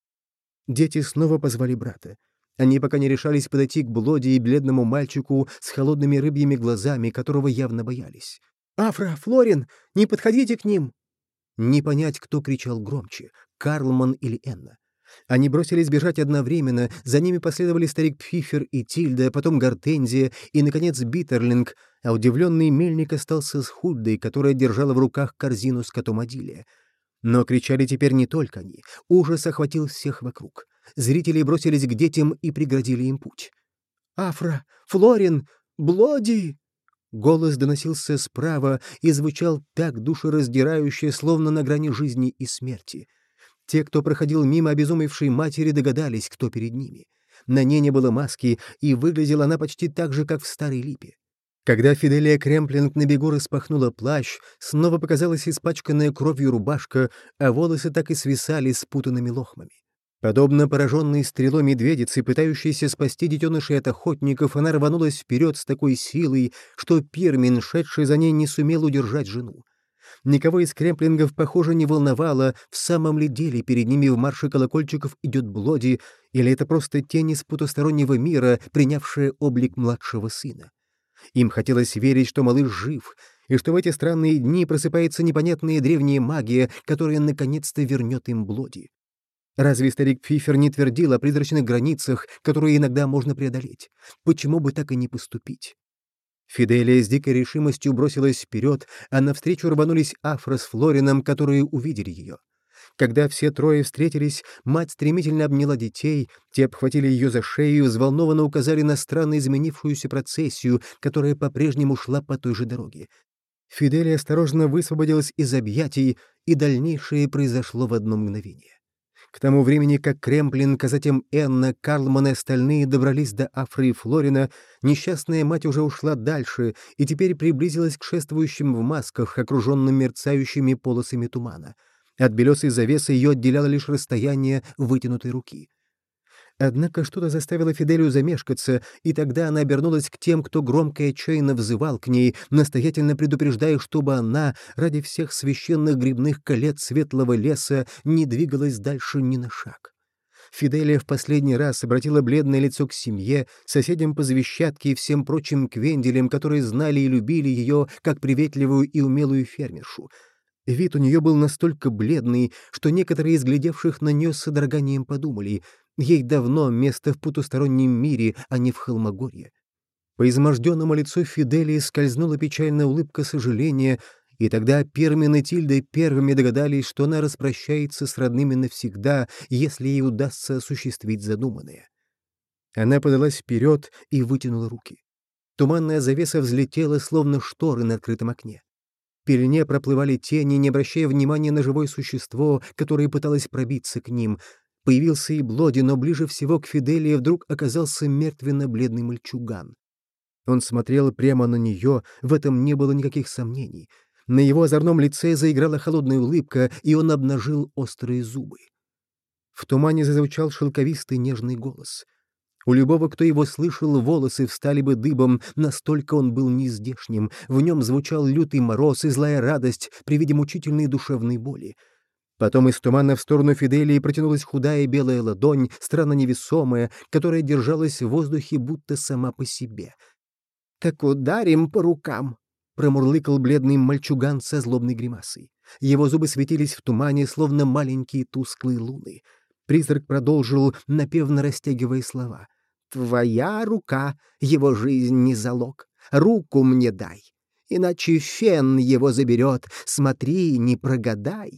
Дети снова позвали брата. Они пока не решались подойти к Блоде и бледному мальчику с холодными рыбьими глазами, которого явно боялись. «Афра, Флорин, не подходите к ним!» Не понять, кто кричал громче Карлман или Энна. Они бросились бежать одновременно, за ними последовали старик Пфифер и Тильда, потом Гортензия и, наконец, Биттерлинг, а удивленный мельник остался с Худдой, которая держала в руках корзину с котом Адилия. Но кричали теперь не только они. Ужас охватил всех вокруг. Зрители бросились к детям и преградили им путь. «Афра! Флорин! Блоди!» Голос доносился справа и звучал так душераздирающе, словно на грани жизни и смерти. Те, кто проходил мимо обезумевшей матери, догадались, кто перед ними. На ней не было маски, и выглядела она почти так же, как в старой липе. Когда Фиделия Кремплинг на бегу распахнула плащ, снова показалась испачканная кровью рубашка, а волосы так и свисали спутанными лохмами. Подобно пораженной стрелой медведицы, пытающейся спасти детенышей от охотников, она рванулась вперед с такой силой, что Пирмин, шедший за ней, не сумел удержать жену. Никого из кремплингов, похоже, не волновало, в самом ли деле перед ними в марше колокольчиков идет Блоди, или это просто тень из потустороннего мира, принявшая облик младшего сына. Им хотелось верить, что малыш жив, и что в эти странные дни просыпается непонятная древняя магия, которая наконец-то вернет им Блоди. Разве старик Пфифер не твердил о призрачных границах, которые иногда можно преодолеть? Почему бы так и не поступить? Фиделия с дикой решимостью бросилась вперед, а навстречу рванулись Афра с Флорином, которые увидели ее. Когда все трое встретились, мать стремительно обняла детей, те обхватили ее за шею и взволнованно указали на странно изменившуюся процессию, которая по-прежнему шла по той же дороге. Фиделия осторожно высвободилась из объятий, и дальнейшее произошло в одно мгновение. К тому времени, как Кремплинг, а затем Энна, Карлман и остальные добрались до Афры и Флорина, несчастная мать уже ушла дальше и теперь приблизилась к шествующим в масках, окруженным мерцающими полосами тумана. От белесой завесы ее отделяло лишь расстояние вытянутой руки. Однако что-то заставило Фиделию замешкаться, и тогда она обернулась к тем, кто громко и отчаянно взывал к ней, настоятельно предупреждая, чтобы она, ради всех священных грибных колец светлого леса, не двигалась дальше ни на шаг. Фиделия в последний раз обратила бледное лицо к семье, соседям по завещатке и всем прочим квенделям, которые знали и любили ее как приветливую и умелую фермершу. Вид у нее был настолько бледный, что некоторые из глядевших на нее с содроганием подумали — Ей давно место в потустороннем мире, а не в Холмогорье. По изможденному лицу Фиделии скользнула печальная улыбка сожаления, и тогда Пермин и Тильда первыми догадались, что она распрощается с родными навсегда, если ей удастся осуществить задуманное. Она подалась вперед и вытянула руки. Туманная завеса взлетела, словно шторы на открытом окне. Пелене проплывали тени, не обращая внимания на живое существо, которое пыталось пробиться к ним. Появился и Блоди, но ближе всего к Фиделии вдруг оказался мертвенно-бледный мальчуган. Он смотрел прямо на нее, в этом не было никаких сомнений. На его озорном лице заиграла холодная улыбка, и он обнажил острые зубы. В тумане зазвучал шелковистый нежный голос. У любого, кто его слышал, волосы встали бы дыбом, настолько он был нездешним. В нем звучал лютый мороз и злая радость при виде мучительной душевной боли. Потом из тумана в сторону Фиделии протянулась худая белая ладонь, странно невесомая, которая держалась в воздухе будто сама по себе. «Так ударим по рукам!» — промурлыкал бледный мальчуган со злобной гримасой. Его зубы светились в тумане, словно маленькие тусклые луны. Призрак продолжил, напевно растягивая слова. «Твоя рука, его жизнь не залог. Руку мне дай, иначе фен его заберет. Смотри, не прогадай».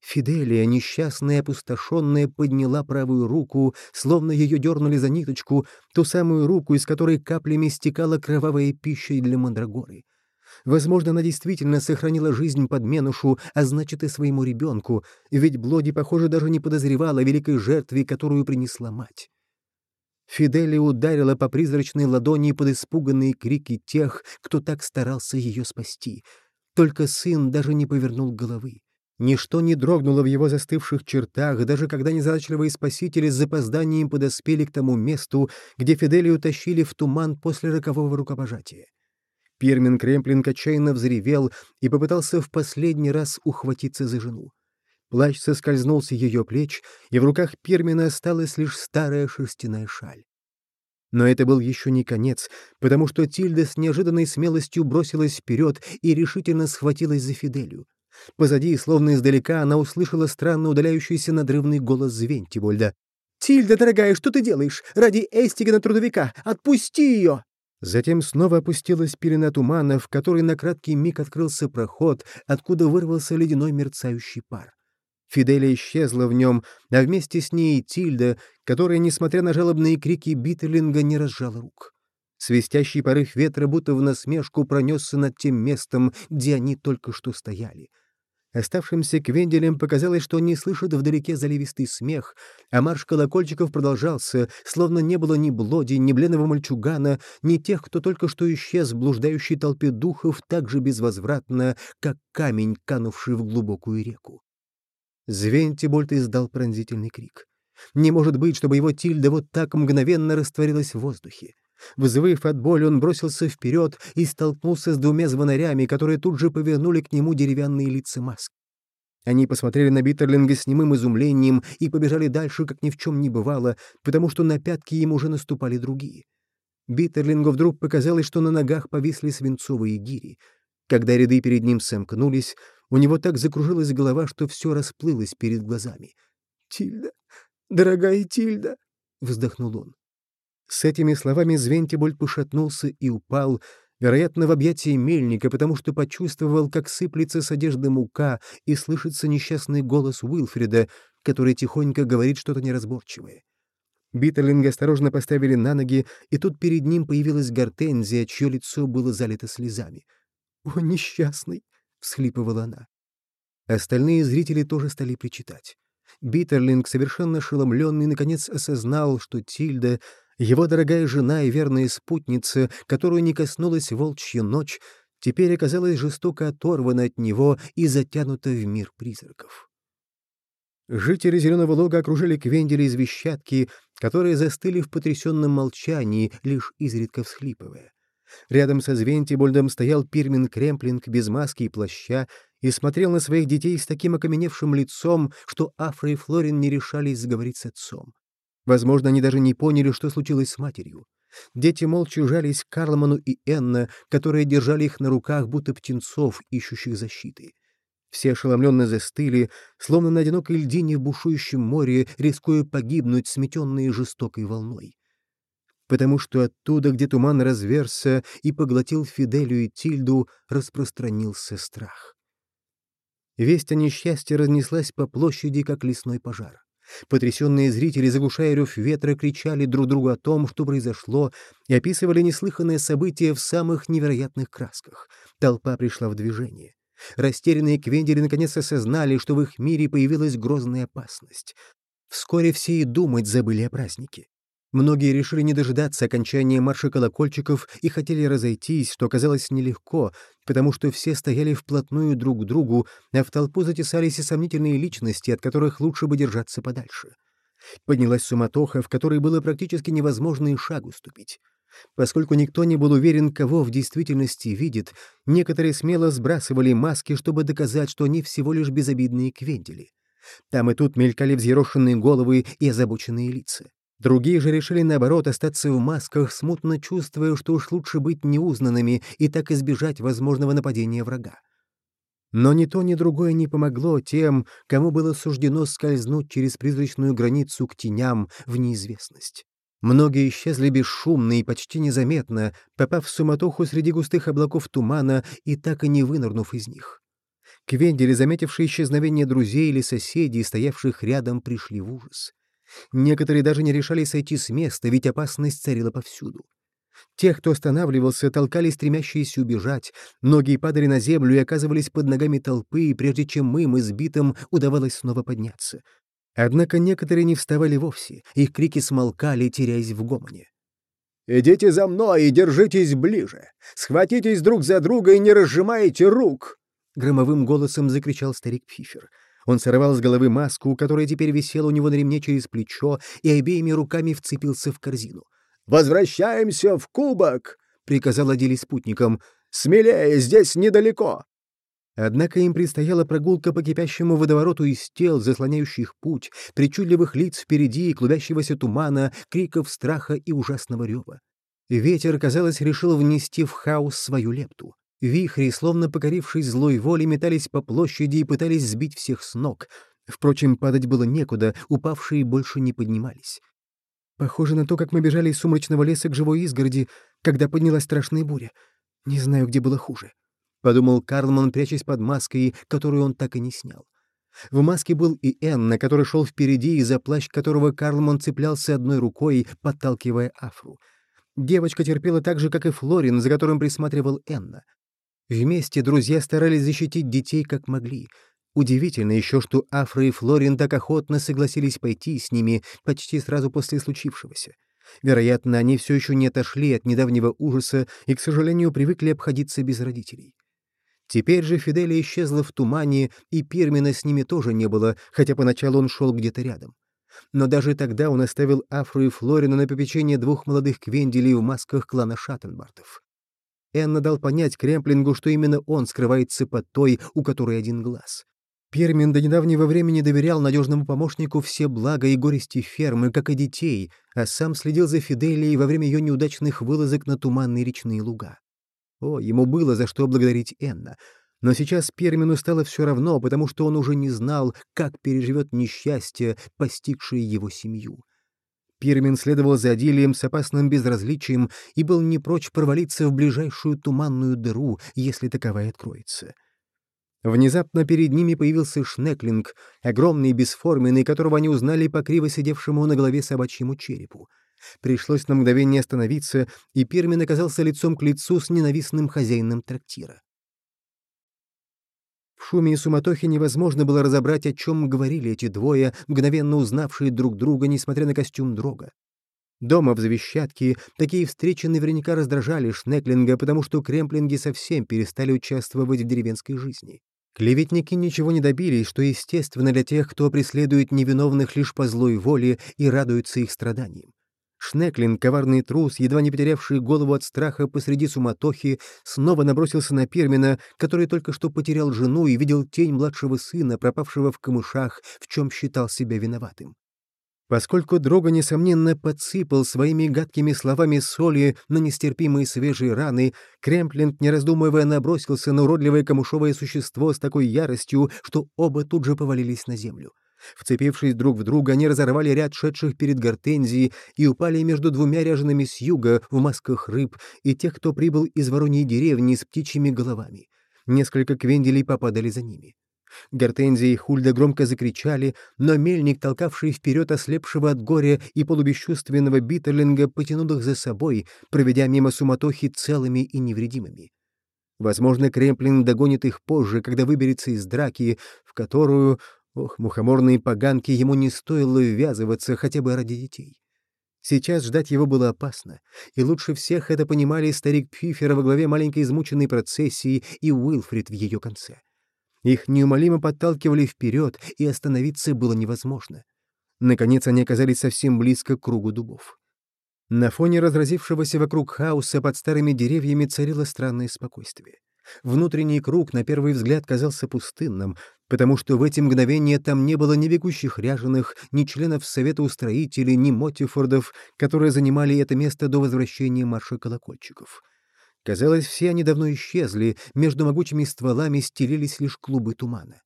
Фиделия, несчастная опустошенная, подняла правую руку, словно ее дернули за ниточку, ту самую руку, из которой каплями стекала кровавая пища для мандрагоры. Возможно, она действительно сохранила жизнь подменушу, а значит и своему ребенку, ведь Блоди, похоже, даже не подозревала о великой жертве, которую принесла мать. Фиделия ударила по призрачной ладони под испуганные крики тех, кто так старался ее спасти. Только сын даже не повернул головы. Ничто не дрогнуло в его застывших чертах, даже когда незадачливые спасители с запозданием подоспели к тому месту, где Фиделию тащили в туман после рокового рукопожатия. Пирмин Кремплинг отчаянно взревел и попытался в последний раз ухватиться за жену. Плащ соскользнул с ее плеч, и в руках Пирмина осталась лишь старая шерстяная шаль. Но это был еще не конец, потому что Тильда с неожиданной смелостью бросилась вперед и решительно схватилась за Фиделию. Позади, словно издалека, она услышала странно удаляющийся надрывный голос Звентибольда. «Тильда, дорогая, что ты делаешь? Ради Эстигана-трудовика! Отпусти ее!» Затем снова опустилась пелена тумана, в которой на краткий миг открылся проход, откуда вырвался ледяной мерцающий пар. Фиделия исчезла в нем, а вместе с ней Тильда, которая, несмотря на жалобные крики Биттерлинга, не разжала рук. Свистящий порыв ветра будто в насмешку пронесся над тем местом, где они только что стояли — Оставшимся квенделям показалось, что они слышат вдалеке заливистый смех, а марш колокольчиков продолжался, словно не было ни Блоди, ни бленного мальчугана, ни тех, кто только что исчез в блуждающей толпе духов так же безвозвратно, как камень, канувший в глубокую реку. Звентибольт издал пронзительный крик. Не может быть, чтобы его тильда вот так мгновенно растворилась в воздухе. Взвыв от боли, он бросился вперед и столкнулся с двумя звонарями, которые тут же повернули к нему деревянные лица маск. Они посмотрели на Биттерлинга с немым изумлением и побежали дальше, как ни в чем не бывало, потому что на пятки им уже наступали другие. Биттерлингу вдруг показалось, что на ногах повисли свинцовые гири. Когда ряды перед ним сомкнулись, у него так закружилась голова, что все расплылось перед глазами. «Тильда, дорогая Тильда!» — вздохнул он. С этими словами Звентибольд пошатнулся и упал, вероятно, в объятии мельника, потому что почувствовал, как сыплется с одежды мука и слышится несчастный голос Уилфрида, который тихонько говорит что-то неразборчивое. Биттерлинга осторожно поставили на ноги, и тут перед ним появилась гортензия, чье лицо было залито слезами. «О, несчастный!» — всхлипывала она. Остальные зрители тоже стали причитать. Биттерлинг, совершенно ошеломленный, наконец осознал, что Тильда его дорогая жена и верная спутница, которую не коснулась волчья ночь, теперь оказалась жестоко оторвана от него и затянута в мир призраков. Жители Зеленого Лога окружили Квенделя из вещатки, которые застыли в потрясенном молчании, лишь изредка всхлипывая. Рядом со Звентибольдом стоял Пирмин Кремплинг без маски и плаща и смотрел на своих детей с таким окаменевшим лицом, что Афра и Флорин не решались заговорить с отцом. Возможно, они даже не поняли, что случилось с матерью. Дети молча жались к Карлману и Энна, которые держали их на руках, будто птенцов, ищущих защиты. Все ошеломленно застыли, словно на одинокой льдине в бушующем море, рискуя погибнуть, сметенные жестокой волной. Потому что оттуда, где туман разверся и поглотил Фиделю и Тильду, распространился страх. Весть о несчастье разнеслась по площади, как лесной пожар. Потрясенные зрители, заглушая рев ветра, кричали друг другу о том, что произошло, и описывали неслыханное событие в самых невероятных красках. Толпа пришла в движение. Растерянные квендели наконец осознали, что в их мире появилась грозная опасность. Вскоре все и думать забыли о празднике. Многие решили не дожидаться окончания марша колокольчиков и хотели разойтись, что оказалось нелегко, потому что все стояли вплотную друг к другу, а в толпу затесались и сомнительные личности, от которых лучше бы держаться подальше. Поднялась суматоха, в которой было практически невозможно и шагу ступить. Поскольку никто не был уверен, кого в действительности видит, некоторые смело сбрасывали маски, чтобы доказать, что они всего лишь безобидные квендели. Там и тут мелькали взъерошенные головы и озабоченные лица. Другие же решили, наоборот, остаться в масках, смутно чувствуя, что уж лучше быть неузнанными и так избежать возможного нападения врага. Но ни то, ни другое не помогло тем, кому было суждено скользнуть через призрачную границу к теням в неизвестность. Многие исчезли бесшумно и почти незаметно, попав в суматоху среди густых облаков тумана и так и не вынырнув из них. Квендели, заметившие исчезновение друзей или соседей, стоявших рядом, пришли в ужас. Некоторые даже не решались сойти с места, ведь опасность царила повсюду. Тех, кто останавливался, толкали стремящиеся убежать, многие падали на землю и оказывались под ногами толпы, прежде чем им, избитым, удавалось снова подняться. Однако некоторые не вставали вовсе, их крики смолкали, теряясь в гомоне. «Идите за мной и держитесь ближе! Схватитесь друг за друга и не разжимайте рук!» Громовым голосом закричал старик Пфифер. Он сорвал с головы маску, которая теперь висела у него на ремне через плечо, и обеими руками вцепился в корзину. «Возвращаемся в кубок!» — приказал Адили спутникам. «Смелее, здесь недалеко!» Однако им предстояла прогулка по кипящему водовороту из тел, заслоняющих путь, причудливых лиц впереди, клубящегося тумана, криков страха и ужасного рева. Ветер, казалось, решил внести в хаос свою лепту. Вихри, словно покорившись злой волей, метались по площади и пытались сбить всех с ног. Впрочем, падать было некуда, упавшие больше не поднимались. Похоже на то, как мы бежали из сумрачного леса к живой изгороди, когда поднялась страшная буря. Не знаю, где было хуже. — подумал Карлман, прячась под маской, которую он так и не снял. В маске был и Энна, который шел впереди, и за плащ которого Карлман цеплялся одной рукой, подталкивая Афру. Девочка терпела так же, как и Флорин, за которым присматривал Энна. Вместе друзья старались защитить детей как могли. Удивительно еще, что Афра и Флорин так охотно согласились пойти с ними почти сразу после случившегося. Вероятно, они все еще не отошли от недавнего ужаса и, к сожалению, привыкли обходиться без родителей. Теперь же Фиделия исчезла в тумане, и Пирмина с ними тоже не было, хотя поначалу он шел где-то рядом. Но даже тогда он оставил Афру и Флорина на попечение двух молодых квенделей в масках клана Шаттенбартов. Энна дал понять Кремплингу, что именно он скрывается под той, у которой один глаз. Пермин до недавнего времени доверял надежному помощнику все блага и горести фермы, как и детей, а сам следил за Фиделией во время ее неудачных вылазок на туманные речные луга. О, ему было за что благодарить Энна. Но сейчас Пермину стало все равно, потому что он уже не знал, как переживет несчастье, постигшее его семью. Пирмин следовал за Адилием с опасным безразличием и был не прочь провалиться в ближайшую туманную дыру, если таковая откроется. Внезапно перед ними появился Шнеклинг, огромный бесформенный, которого они узнали по криво сидевшему на голове собачьему черепу. Пришлось на мгновение остановиться, и Пермин оказался лицом к лицу с ненавистным хозяином трактира. Шуме и суматохе невозможно было разобрать, о чем говорили эти двое, мгновенно узнавшие друг друга, несмотря на костюм Дрога. Дома в Завещатке такие встречи наверняка раздражали Шнеклинга, потому что кремплинги совсем перестали участвовать в деревенской жизни. Клеветники ничего не добились, что естественно для тех, кто преследует невиновных лишь по злой воле и радуется их страданиям. Шнеклин, коварный трус, едва не потерявший голову от страха посреди суматохи, снова набросился на Пермина, который только что потерял жену и видел тень младшего сына, пропавшего в камышах, в чем считал себя виноватым. Поскольку Дрога, несомненно, подсыпал своими гадкими словами соли на нестерпимые свежие раны, Кремплинг, не раздумывая, набросился на уродливое камышовое существо с такой яростью, что оба тут же повалились на землю. Вцепившись друг в друга, они разорвали ряд шедших перед гортензией и упали между двумя ряжеными с юга в масках рыб и тех, кто прибыл из вороньей деревни с птичьими головами. Несколько квенделей попадали за ними. Гортензия и Хульда громко закричали, но мельник, толкавший вперед ослепшего от горя и полубесчувственного Биттерлинга, потянул их за собой, проведя мимо суматохи целыми и невредимыми. Возможно, Кремплин догонит их позже, когда выберется из драки, в которую Ох, мухоморные поганки, ему не стоило ввязываться хотя бы ради детей. Сейчас ждать его было опасно, и лучше всех это понимали старик Пфифер во главе маленькой измученной процессии и Уилфрид в ее конце. Их неумолимо подталкивали вперед, и остановиться было невозможно. Наконец они оказались совсем близко к кругу дубов. На фоне разразившегося вокруг хаоса под старыми деревьями царило странное спокойствие. Внутренний круг на первый взгляд казался пустынным, потому что в эти мгновения там не было ни бегущих ряженых, ни членов Совета устроителей, ни Мотифордов, которые занимали это место до возвращения марша колокольчиков. Казалось, все они давно исчезли, между могучими стволами стелились лишь клубы тумана.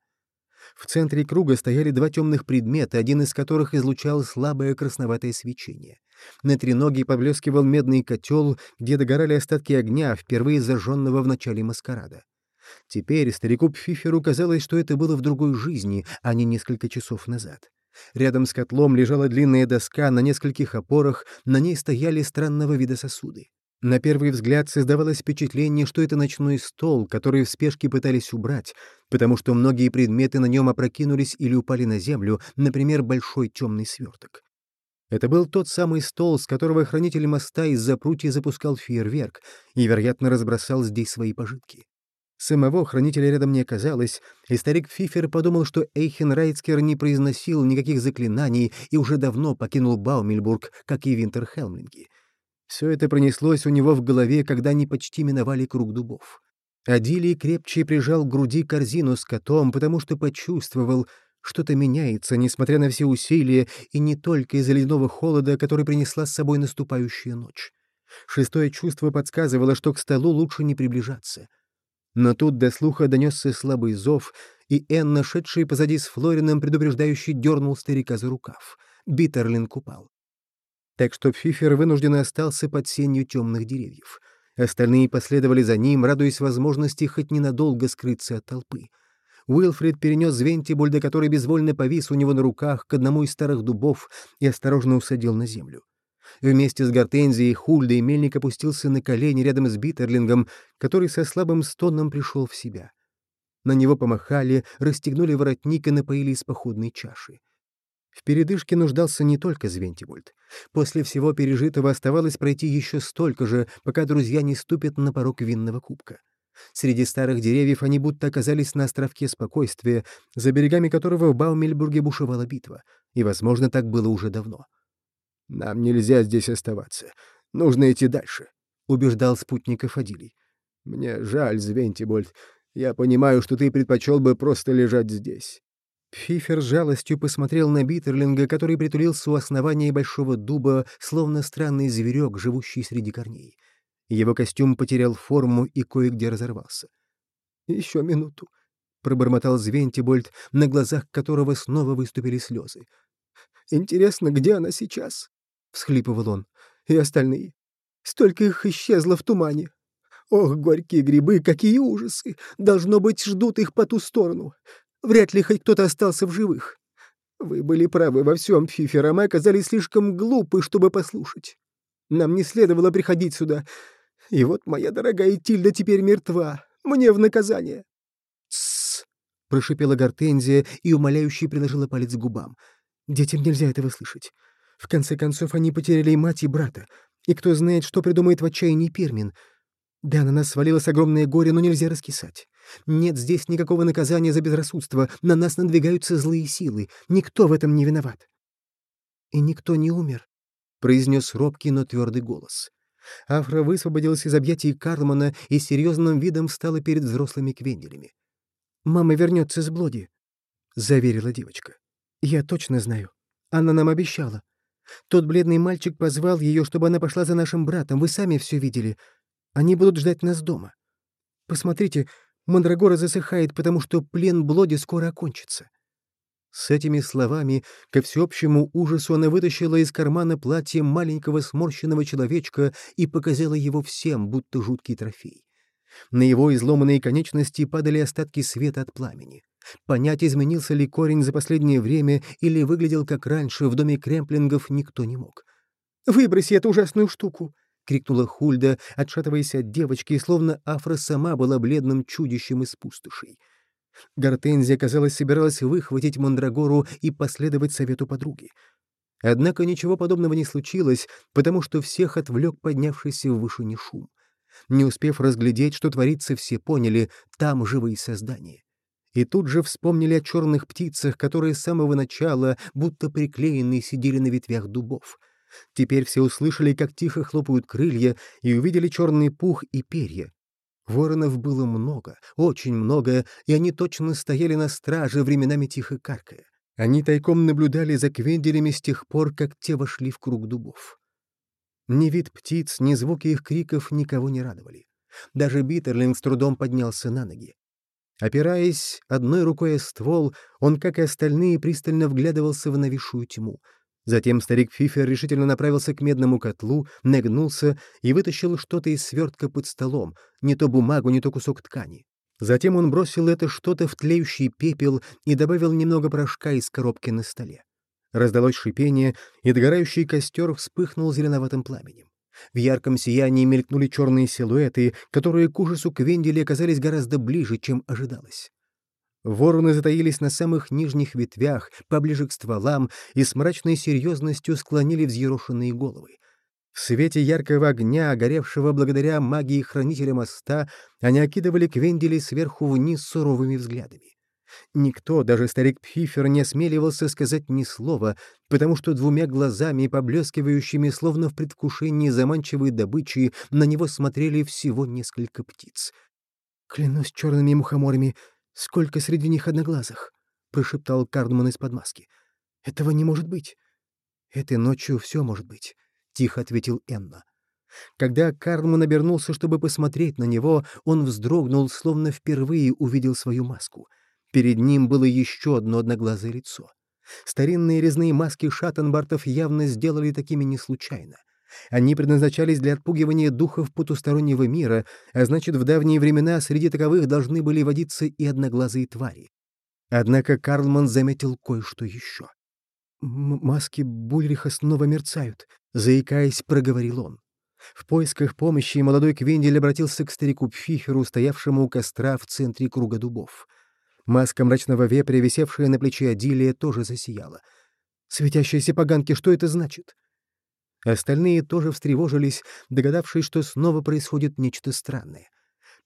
В центре круга стояли два темных предмета, один из которых излучал слабое красноватое свечение. На треноге поблескивал медный котел, где догорали остатки огня, впервые зажженного в начале маскарада. Теперь старику Пфиферу казалось, что это было в другой жизни, а не несколько часов назад. Рядом с котлом лежала длинная доска на нескольких опорах, на ней стояли странного вида сосуды. На первый взгляд создавалось впечатление, что это ночной стол, который в спешке пытались убрать, потому что многие предметы на нем опрокинулись или упали на землю, например, большой темный сверток. Это был тот самый стол, с которого хранитель моста из-за прутья запускал фейерверк и, вероятно, разбросал здесь свои пожитки. Самого хранителя рядом не оказалось, и старик Фифер подумал, что Эйхен Райцкер не произносил никаких заклинаний и уже давно покинул Баумильбург, как и Винтерхелмлинги. Все это пронеслось у него в голове, когда они почти миновали круг дубов. Адилий крепче прижал к груди корзину с котом, потому что почувствовал, что-то меняется, несмотря на все усилия, и не только из-за ледяного холода, который принесла с собой наступающая ночь. Шестое чувство подсказывало, что к столу лучше не приближаться. Но тут до слуха донесся слабый зов, и Энн, шедший позади с Флорином, предупреждающий дернул старика за рукав. Биттерлинг упал. Так что Пфифер вынужденно остался под сенью темных деревьев. Остальные последовали за ним, радуясь возможности хоть ненадолго скрыться от толпы. Уилфрид перенес Звентибульда, который безвольно повис у него на руках, к одному из старых дубов и осторожно усадил на землю. Вместе с Гортензией, Хульдой Мельник опустился на колени рядом с Биттерлингом, который со слабым стоном пришел в себя. На него помахали, расстегнули воротник и напоили из походной чаши. В передышке нуждался не только Звентибульд. После всего пережитого оставалось пройти еще столько же, пока друзья не ступят на порог винного кубка. Среди старых деревьев они будто оказались на островке спокойствия, за берегами которого в Баумельбурге бушевала битва. И, возможно, так было уже давно. «Нам нельзя здесь оставаться. Нужно идти дальше», — убеждал спутников Адилий. «Мне жаль, Звентибольд. Я понимаю, что ты предпочел бы просто лежать здесь. Фифер с жалостью посмотрел на Биттерлинга, который притулился у основания большого дуба, словно странный зверек, живущий среди корней. Его костюм потерял форму и кое-где разорвался. «Еще минуту», — пробормотал Звентибольд, на глазах которого снова выступили слезы. «Интересно, где она сейчас?» — всхлипывал он. «И остальные? Столько их исчезло в тумане. Ох, горькие грибы, какие ужасы! Должно быть, ждут их по ту сторону. Вряд ли хоть кто-то остался в живых. Вы были правы во всем, Фифер, а мы оказались слишком глупы, чтобы послушать. Нам не следовало приходить сюда. И вот моя дорогая Тильда теперь мертва. Мне в наказание. «Тссс!» — прошипела Гортензия и умоляюще приложила палец к губам. «Детям нельзя этого слышать. В конце концов, они потеряли и мать, и брата. И кто знает, что придумает в отчаянии Пермин. Да, на нас свалилось огромное горе, но нельзя раскисать. Нет здесь никакого наказания за безрассудство, на нас надвигаются злые силы, никто в этом не виноват. И никто не умер, — произнес робкий, но твердый голос. Афра высвободилась из объятий Карлмана и серьезным видом встала перед взрослыми квенделями. «Мама вернется с Блоди», — заверила девочка. «Я точно знаю. Она нам обещала. Тот бледный мальчик позвал ее, чтобы она пошла за нашим братом. Вы сами все видели. Они будут ждать нас дома. Посмотрите, Мандрагора засыхает, потому что плен Блоди скоро окончится. С этими словами, ко всеобщему ужасу, она вытащила из кармана платье маленького сморщенного человечка и показала его всем, будто жуткий трофей. На его изломанные конечности падали остатки света от пламени. Понять, изменился ли корень за последнее время или выглядел как раньше, в доме кремплингов никто не мог. «Выброси эту ужасную штуку!» — крикнула Хульда, отшатываясь от девочки, словно Афра сама была бледным чудищем из пустошей. Гортензия, казалось, собиралась выхватить Мандрагору и последовать совету подруги. Однако ничего подобного не случилось, потому что всех отвлек поднявшийся в вышине шум. Не успев разглядеть, что творится, все поняли — там живые создания. И тут же вспомнили о черных птицах, которые с самого начала, будто приклеенные, сидели на ветвях дубов — Теперь все услышали, как тихо хлопают крылья, и увидели черный пух и перья. Воронов было много, очень много, и они точно стояли на страже, временами тихо каркая. Они тайком наблюдали за квенделями с тех пор, как те вошли в круг дубов. Ни вид птиц, ни звуки их криков никого не радовали. Даже Биттерлинг с трудом поднялся на ноги. Опираясь одной рукой о ствол, он, как и остальные, пристально вглядывался в нависшую тьму — Затем старик Фифер решительно направился к медному котлу, нагнулся и вытащил что-то из свертка под столом, не то бумагу, не то кусок ткани. Затем он бросил это что-то в тлеющий пепел и добавил немного порошка из коробки на столе. Раздалось шипение, и догорающий костер вспыхнул зеленоватым пламенем. В ярком сиянии мелькнули черные силуэты, которые к ужасу Квендели оказались гораздо ближе, чем ожидалось. Вороны затаились на самых нижних ветвях, поближе к стволам, и с мрачной серьезностью склонили взъерошенные головы. В свете яркого огня, горевшего благодаря магии хранителя моста, они окидывали Квендели сверху вниз суровыми взглядами. Никто, даже старик Пфифер, не осмеливался сказать ни слова, потому что двумя глазами, поблескивающими, словно в предвкушении заманчивой добычи, на него смотрели всего несколько птиц. «Клянусь черными мухоморами, Сколько среди них одноглазых!» — прошептал Кардман из-под маски. «Этого не может быть!» «Этой ночью все может быть», — тихо ответил Энна. Когда Карлман обернулся, чтобы посмотреть на него, он вздрогнул, словно впервые увидел свою маску. Перед ним было еще одно одноглазое лицо. Старинные резные маски Шаттенбартов явно сделали такими не случайно. Они предназначались для отпугивания духов потустороннего мира, а значит, в давние времена среди таковых должны были водиться и одноглазые твари. Однако Карлман заметил кое-что еще. «Маски Бульриха снова мерцают», — заикаясь, проговорил он. В поисках помощи молодой Квендель обратился к старику Пфиферу, стоявшему у костра в центре круга дубов. Маска мрачного вепря, висевшая на плече Адилия, тоже засияла. «Светящиеся поганки, что это значит?» Остальные тоже встревожились, догадавшись, что снова происходит нечто странное.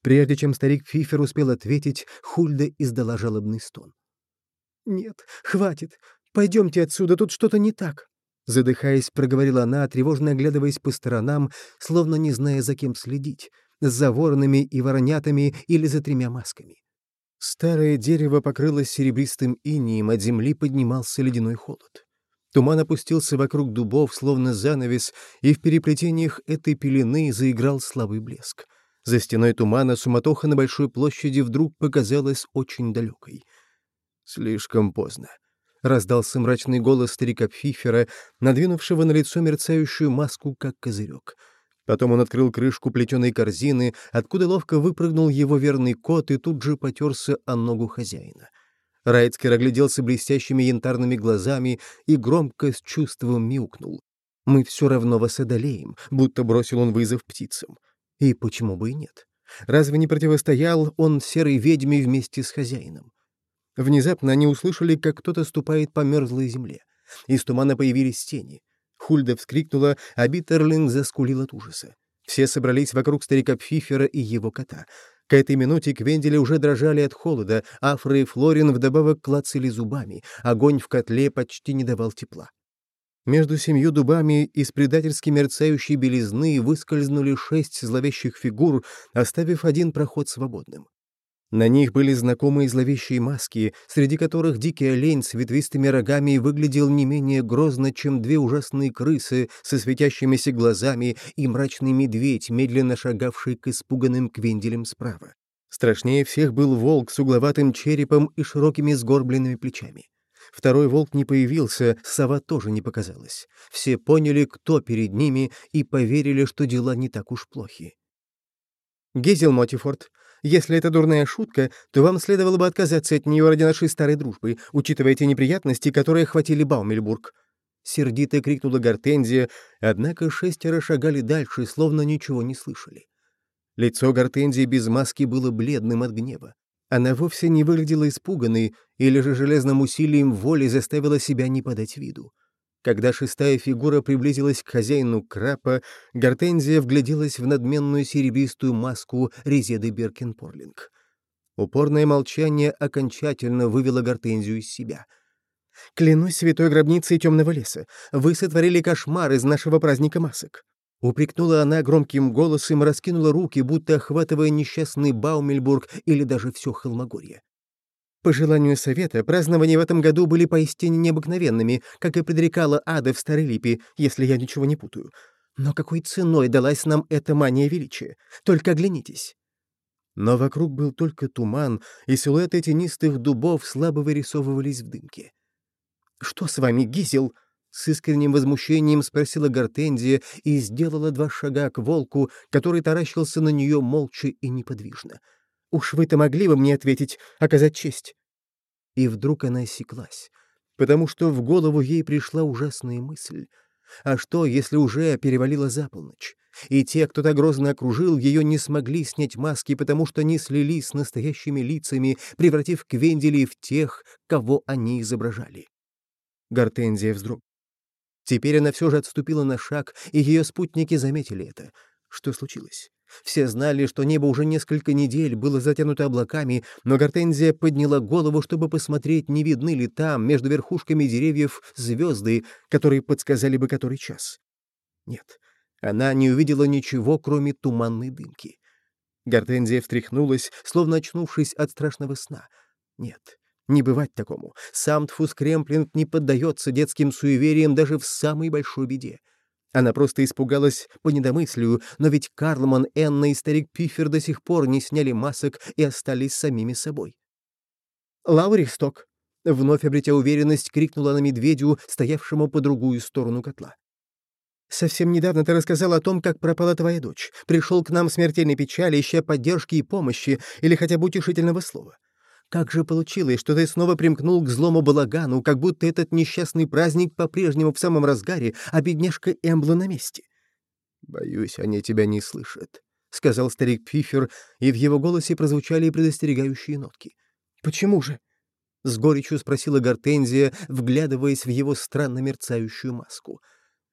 Прежде чем старик Фифер успел ответить, Хульда издала жалобный стон. «Нет, хватит. Пойдемте отсюда, тут что-то не так». Задыхаясь, проговорила она, тревожно оглядываясь по сторонам, словно не зная, за кем следить — за воронами и воронятами или за тремя масками. Старое дерево покрылось серебристым инием, от земли поднимался ледяной холод. Туман опустился вокруг дубов, словно занавес, и в переплетениях этой пелены заиграл слабый блеск. За стеной тумана суматоха на большой площади вдруг показалась очень далекой. Слишком поздно. Раздался мрачный голос старика Пфифера, надвинувшего на лицо мерцающую маску, как козырек — Потом он открыл крышку плетеной корзины, откуда ловко выпрыгнул его верный кот и тут же потерся о ногу хозяина. Райцкер огляделся блестящими янтарными глазами и громко с чувством мяукнул. «Мы все равно вас одолеем», будто бросил он вызов птицам. И почему бы и нет? Разве не противостоял он серой ведьме вместе с хозяином? Внезапно они услышали, как кто-то ступает по мерзлой земле. Из тумана появились тени. Хульда вскрикнула, а Биттерлинг заскулил от ужаса. Все собрались вокруг старика Пфифера и его кота. К этой минуте Квендели уже дрожали от холода, Афра и Флорин вдобавок клацали зубами, огонь в котле почти не давал тепла. Между семью дубами из предательски мерцающей белизны выскользнули шесть зловещих фигур, оставив один проход свободным. На них были знакомые зловещие маски, среди которых дикий олень с ветвистыми рогами выглядел не менее грозно, чем две ужасные крысы со светящимися глазами и мрачный медведь, медленно шагавший к испуганным квенделям справа. Страшнее всех был волк с угловатым черепом и широкими сгорбленными плечами. Второй волк не появился, сова тоже не показалась. Все поняли, кто перед ними, и поверили, что дела не так уж плохи. «Гезел Мотифорд, если это дурная шутка, то вам следовало бы отказаться от нее ради нашей старой дружбы, учитывая те неприятности, которые охватили Баумельбург». Сердито крикнула Гортензия, однако шестеро шагали дальше, словно ничего не слышали. Лицо Гортензии без маски было бледным от гнева. Она вовсе не выглядела испуганной, или же железным усилием воли заставила себя не подать виду. Когда шестая фигура приблизилась к хозяину крапа, Гортензия вгляделась в надменную серебристую маску Резеды Беркенпорлинг. Упорное молчание окончательно вывело Гортензию из себя. «Клянусь святой гробницей темного леса, вы сотворили кошмар из нашего праздника масок». Упрекнула она громким голосом раскинула руки, будто охватывая несчастный Баумельбург или даже все Холмогорье. По желанию совета, празднования в этом году были поистине необыкновенными, как и предрекала Ада в Старой Липе, если я ничего не путаю. Но какой ценой далась нам эта мания величия? Только оглянитесь. Но вокруг был только туман, и силуэты тенистых дубов слабо вырисовывались в дымке. «Что с вами, Гизел?» — с искренним возмущением спросила Гортензия и сделала два шага к волку, который таращился на нее молча и неподвижно. — Уж вы-то могли бы мне ответить, оказать честь. И вдруг она осеклась, потому что в голову ей пришла ужасная мысль. А что, если уже перевалила за полночь? И те, кто так грозно окружил, ее не смогли снять маски, потому что не слились с настоящими лицами, превратив Квенделей в тех, кого они изображали. Гортензия вздрогнула. Теперь она все же отступила на шаг, и ее спутники заметили это. Что случилось? Все знали, что небо уже несколько недель было затянуто облаками, но Гортензия подняла голову, чтобы посмотреть, не видны ли там, между верхушками деревьев, звезды, которые подсказали бы который час. Нет, она не увидела ничего, кроме туманной дымки. Гортензия встряхнулась, словно очнувшись от страшного сна. Нет, не бывать такому. Сам Тфус Кремплинг не поддается детским суевериям даже в самой большой беде. Она просто испугалась по недомыслию, но ведь Карлман, Энна и старик Пифер до сих пор не сняли масок и остались самими собой. «Лаурихсток!» — вновь обретя уверенность, крикнула на медведю, стоявшему по другую сторону котла. «Совсем недавно ты рассказал о том, как пропала твоя дочь. Пришел к нам в смертельной печали, ища поддержки и помощи, или хотя бы утешительного слова. Как же получилось, что ты снова примкнул к злому балагану, как будто этот несчастный праздник по-прежнему в самом разгаре, а бедняжка Эмбла на месте? «Боюсь, они тебя не слышат», — сказал старик Пифер, и в его голосе прозвучали предостерегающие нотки. «Почему же?» — с горечью спросила Гортензия, вглядываясь в его странно мерцающую маску.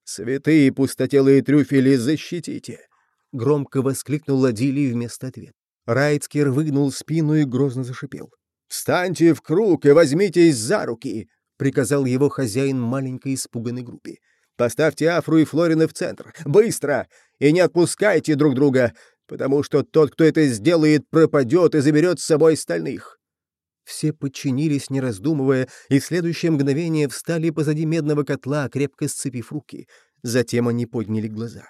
«Святые пустотелые трюфели, защитите!» — громко воскликнул Ладилий вместо ответа. Райцкер выгнул спину и грозно зашипел. «Встаньте в круг и возьмитесь за руки!» — приказал его хозяин маленькой испуганной группе. «Поставьте Афру и Флорина в центр. Быстро! И не отпускайте друг друга, потому что тот, кто это сделает, пропадет и заберет с собой остальных». Все подчинились, не раздумывая, и в следующее мгновение встали позади медного котла, крепко сцепив руки. Затем они подняли глаза.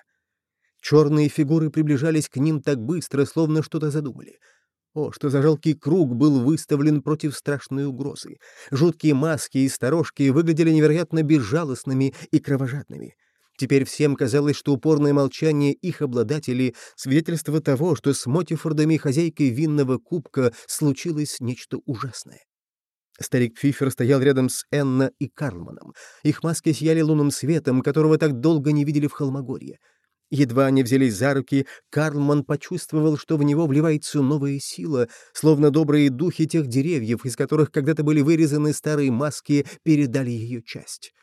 Черные фигуры приближались к ним так быстро, словно что-то задумали — о, что за жалкий круг был выставлен против страшной угрозы. Жуткие маски и сторожки выглядели невероятно безжалостными и кровожадными. Теперь всем казалось, что упорное молчание их обладателей — свидетельство того, что с Мотифордами хозяйкой винного кубка случилось нечто ужасное. Старик Фифер стоял рядом с Энна и Карлманом. Их маски сияли лунным светом, которого так долго не видели в Холмогорье. Едва они взялись за руки, Карлман почувствовал, что в него вливается новая сила, словно добрые духи тех деревьев, из которых когда-то были вырезаны старые маски, передали ее часть.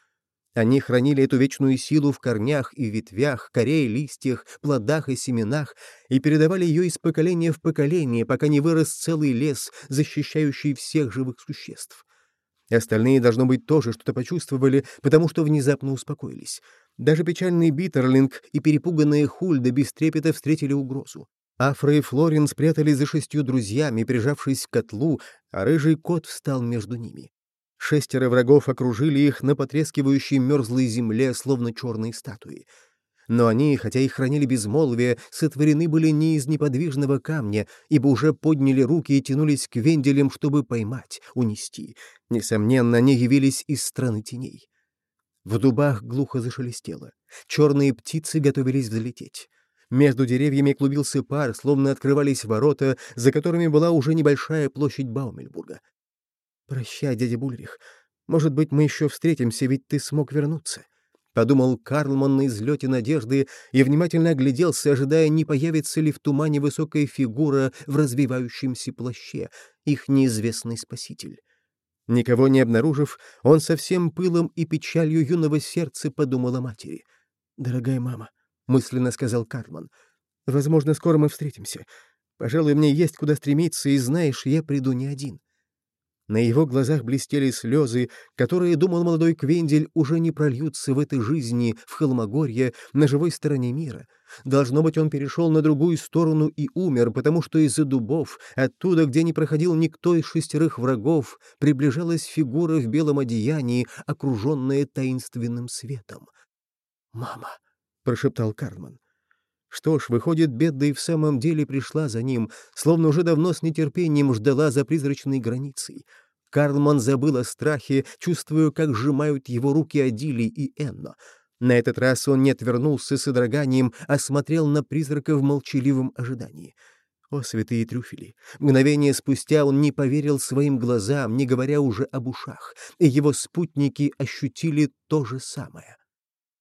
Они хранили эту вечную силу в корнях и ветвях, коре и листьях, плодах и семенах и передавали ее из поколения в поколение, пока не вырос целый лес, защищающий всех живых существ. Остальные, должно быть, тоже что-то почувствовали, потому что внезапно успокоились. Даже печальный Биттерлинг и перепуганные Хульда без трепета встретили угрозу. Афра и Флорин спрятались за шестью друзьями, прижавшись к котлу, а рыжий кот встал между ними. Шестеро врагов окружили их на потрескивающей мерзлой земле, словно черные статуи. Но они, хотя и хранили безмолвие, сотворены были не из неподвижного камня, ибо уже подняли руки и тянулись к венделям, чтобы поймать, унести. Несомненно, они явились из страны теней. В дубах глухо зашелестело. Черные птицы готовились взлететь. Между деревьями клубился пар, словно открывались ворота, за которыми была уже небольшая площадь Баумельбурга. «Прощай, дядя Бульрих. Может быть, мы еще встретимся, ведь ты смог вернуться». — подумал Карлман на излете надежды и внимательно огляделся, ожидая, не появится ли в тумане высокая фигура в развивающемся плаще, их неизвестный спаситель. Никого не обнаружив, он со всем пылом и печалью юного сердца подумал о матери. «Дорогая мама», — мысленно сказал Карман, — «возможно, скоро мы встретимся. Пожалуй, мне есть куда стремиться, и знаешь, я приду не один». На его глазах блестели слезы, которые, думал молодой Квендель, уже не прольются в этой жизни, в Холмогорье, на живой стороне мира. Должно быть, он перешел на другую сторону и умер, потому что из-за дубов, оттуда, где не проходил никто из шестерых врагов, приближалась фигура в белом одеянии, окруженная таинственным светом. «Мама!» — прошептал Карман. Что ж, выходит, беда и в самом деле пришла за ним, словно уже давно с нетерпением ждала за призрачной границей. Карлман забыл о страхе, чувствуя, как сжимают его руки Адили и Энно. На этот раз он не отвернулся с содроганием, а смотрел на призрака в молчаливом ожидании. О, святые трюфели! Мгновение спустя он не поверил своим глазам, не говоря уже об ушах, и его спутники ощутили то же самое.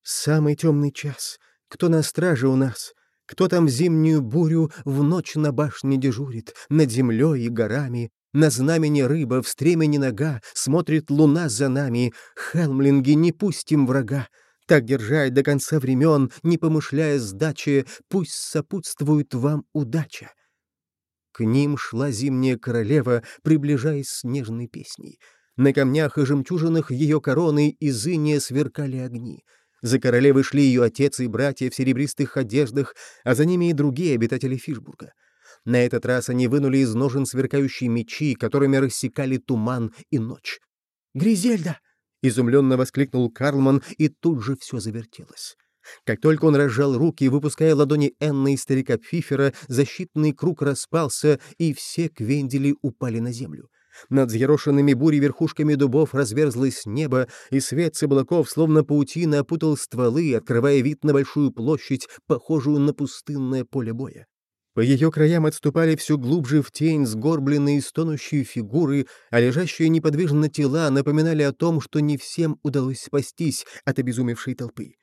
«Самый темный час. Кто на страже у нас?» Кто там в зимнюю бурю в ночь на башне дежурит, над землей и горами? На знамени рыба, в стремени нога, смотрит луна за нами. Хелмлинги, не пустим врага. Так держать до конца времен, не помышляя сдачи, пусть сопутствует вам удача. К ним шла зимняя королева, приближаясь с нежной песней. На камнях и жемчужинах ее короны из иния сверкали огни — за королевой шли ее отец и братья в серебристых одеждах, а за ними и другие обитатели Фишбурга. На этот раз они вынули из ножен сверкающие мечи, которыми рассекали туман и ночь. «Гризельда!» — изумленно воскликнул Карлман, и тут же все завертелось. Как только он разжал руки, выпуская ладони Энны и старика Пфифера, защитный круг распался, и все квендели упали на землю. Над взъерошенными бурей верхушками дубов разверзлось небо, и свет с облаков, словно паутина, опутал стволы, открывая вид на большую площадь, похожую на пустынное поле боя. По ее краям отступали все глубже в тень сгорбленные стонущие фигуры, а лежащие неподвижно тела напоминали о том, что не всем удалось спастись от обезумевшей толпы.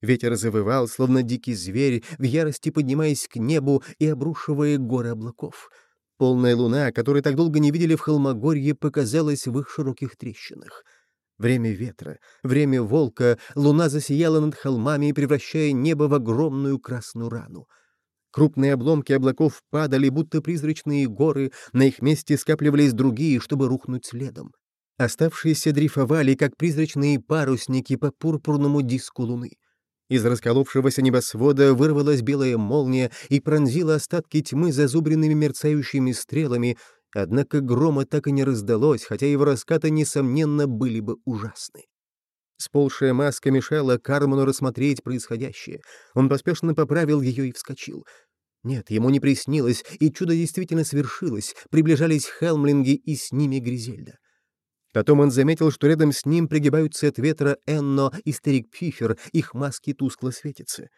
Ветер завывал, словно дикий зверь, в ярости поднимаясь к небу и обрушивая горы облаков — Полная луна, которую так долго не видели в Холмогорье, показалась в их широких трещинах. Время ветра, время волка, луна засияла над холмами, превращая небо в огромную красную рану. Крупные обломки облаков падали, будто призрачные горы, на их месте скапливались другие, чтобы рухнуть следом. Оставшиеся дрейфовали, как призрачные парусники по пурпурному диску луны. Из расколовшегося небосвода вырвалась белая молния и пронзила остатки тьмы зазубренными мерцающими стрелами, однако грома так и не раздалось, хотя его раскаты, несомненно, были бы ужасны. Сползшая маска мешала Карману рассмотреть происходящее. Он поспешно поправил ее и вскочил. Нет, ему не приснилось, и чудо действительно свершилось. Приближались Хелмлинги и с ними Гризельда. Потом он заметил, что рядом с ним пригибаются от ветра Энно и старик Пифер, их маски тускло светятся.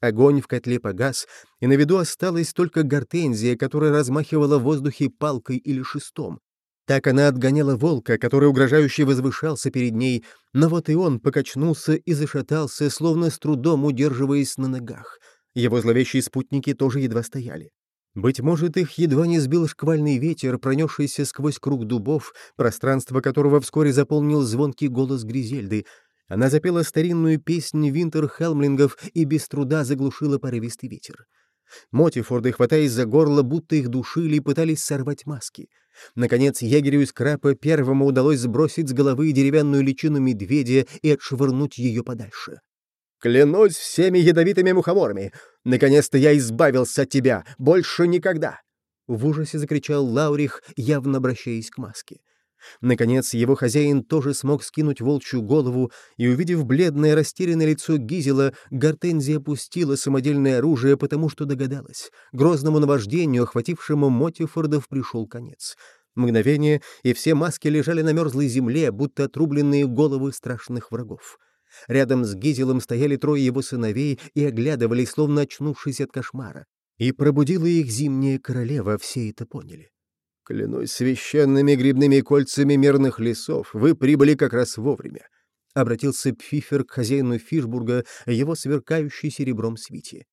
Огонь в котле погас, и на виду осталась только гортензия, которая размахивала в воздухе палкой или шестом. Так она отгоняла волка, который угрожающе возвышался перед ней, но вот и он покачнулся и зашатался, словно с трудом удерживаясь на ногах. Его зловещие спутники тоже едва стояли. Быть может, их едва не сбил шквальный ветер, пронесшийся сквозь круг дубов, пространство которого вскоре заполнил звонкий голос Гризельды. Она запела старинную песнь Винтер Хелмлингов и без труда заглушила порывистый ветер. Мотифорды, хватаясь за горло, будто их душили, пытались сорвать маски. Наконец, егерю из крапа первому удалось сбросить с головы деревянную личину медведя и отшвырнуть ее подальше. Клянусь всеми ядовитыми мухоморами! Наконец-то я избавился от тебя! Больше никогда!» В ужасе закричал Лаурих, явно обращаясь к маске. Наконец, его хозяин тоже смог скинуть волчью голову, и, увидев бледное растерянное лицо Гизела, Гортензия опустила самодельное оружие, потому что догадалась. Грозному наваждению, охватившему Мотифордов, пришел конец. Мгновение, и все маски лежали на мерзлой земле, будто отрубленные головы страшных врагов. Рядом с Гизелом стояли трое его сыновей и оглядывались, словно очнувшись от кошмара. И пробудила их зимняя королева, все это поняли. «Клянусь священными грибными кольцами мирных лесов, вы прибыли как раз вовремя», — обратился Пфифер к хозяину Фишбурга, его сверкающей серебром свите.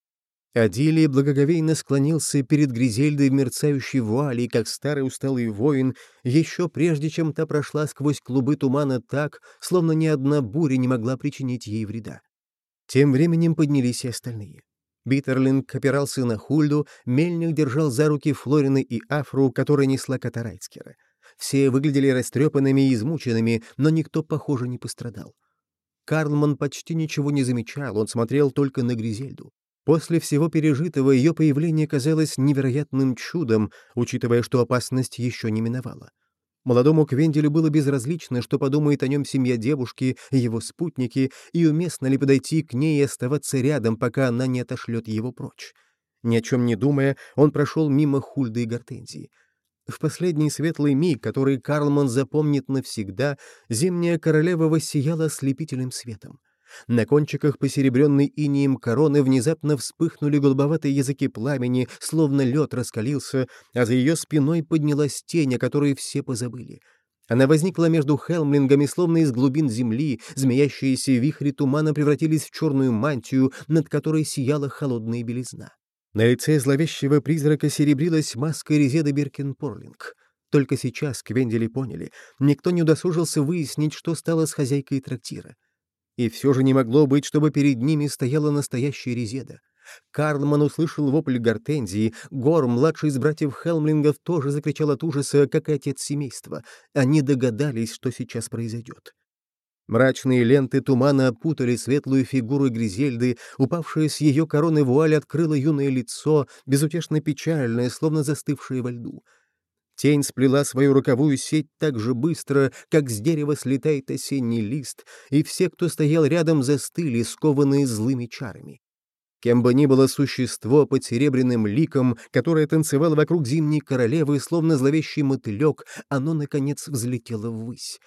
Адилий благоговейно склонился перед Гризельдой в мерцающей вуали, как старый усталый воин, еще прежде чем та прошла сквозь клубы тумана так, словно ни одна буря не могла причинить ей вреда. Тем временем поднялись и остальные. Биттерлинг опирался на Хульду, Мельник держал за руки Флорины и Афру, которая несла Катарайцкера. Все выглядели растрепанными и измученными, но никто, похоже, не пострадал. Карлман почти ничего не замечал, он смотрел только на Гризельду. После всего пережитого ее появление казалось невероятным чудом, учитывая, что опасность еще не миновала. Молодому Квенделю было безразлично, что подумает о нем семья девушки и его спутники, и уместно ли подойти к ней и оставаться рядом, пока она не отошлет его прочь. Ни о чем не думая, он прошел мимо Хульды и Гортензии. В последний светлый миг, который Карлман запомнит навсегда, зимняя королева воссияла ослепительным светом. На кончиках посеребренной инием короны внезапно вспыхнули голубоватые языки пламени, словно лед раскалился, а за ее спиной поднялась тень, о которой все позабыли. Она возникла между хелмлингами, словно из глубин земли, змеящиеся вихри тумана превратились в черную мантию, над которой сияла холодная белизна. На лице зловещего призрака серебрилась маска Резеда Биркенпорлинг. Только сейчас Квендели поняли, никто не удосужился выяснить, что стало с хозяйкой трактира. И все же не могло быть, чтобы перед ними стояла настоящая резеда. Карлман услышал вопль гортензии, Гор, младший из братьев Хелмлингов, тоже закричал от ужаса, как и отец семейства. Они догадались, что сейчас произойдет. Мрачные ленты тумана опутали светлую фигуру Гризельды, упавшая с ее короны вуаль открыла юное лицо, безутешно печальное, словно застывшее во льду. Тень сплела свою роковую сеть так же быстро, как с дерева слетает осенний лист, и все, кто стоял рядом, застыли, скованные злыми чарами. Кем бы ни было существо под серебряным ликом, которое танцевало вокруг зимней королевы, словно зловещий мотылек, оно, наконец, взлетело ввысь.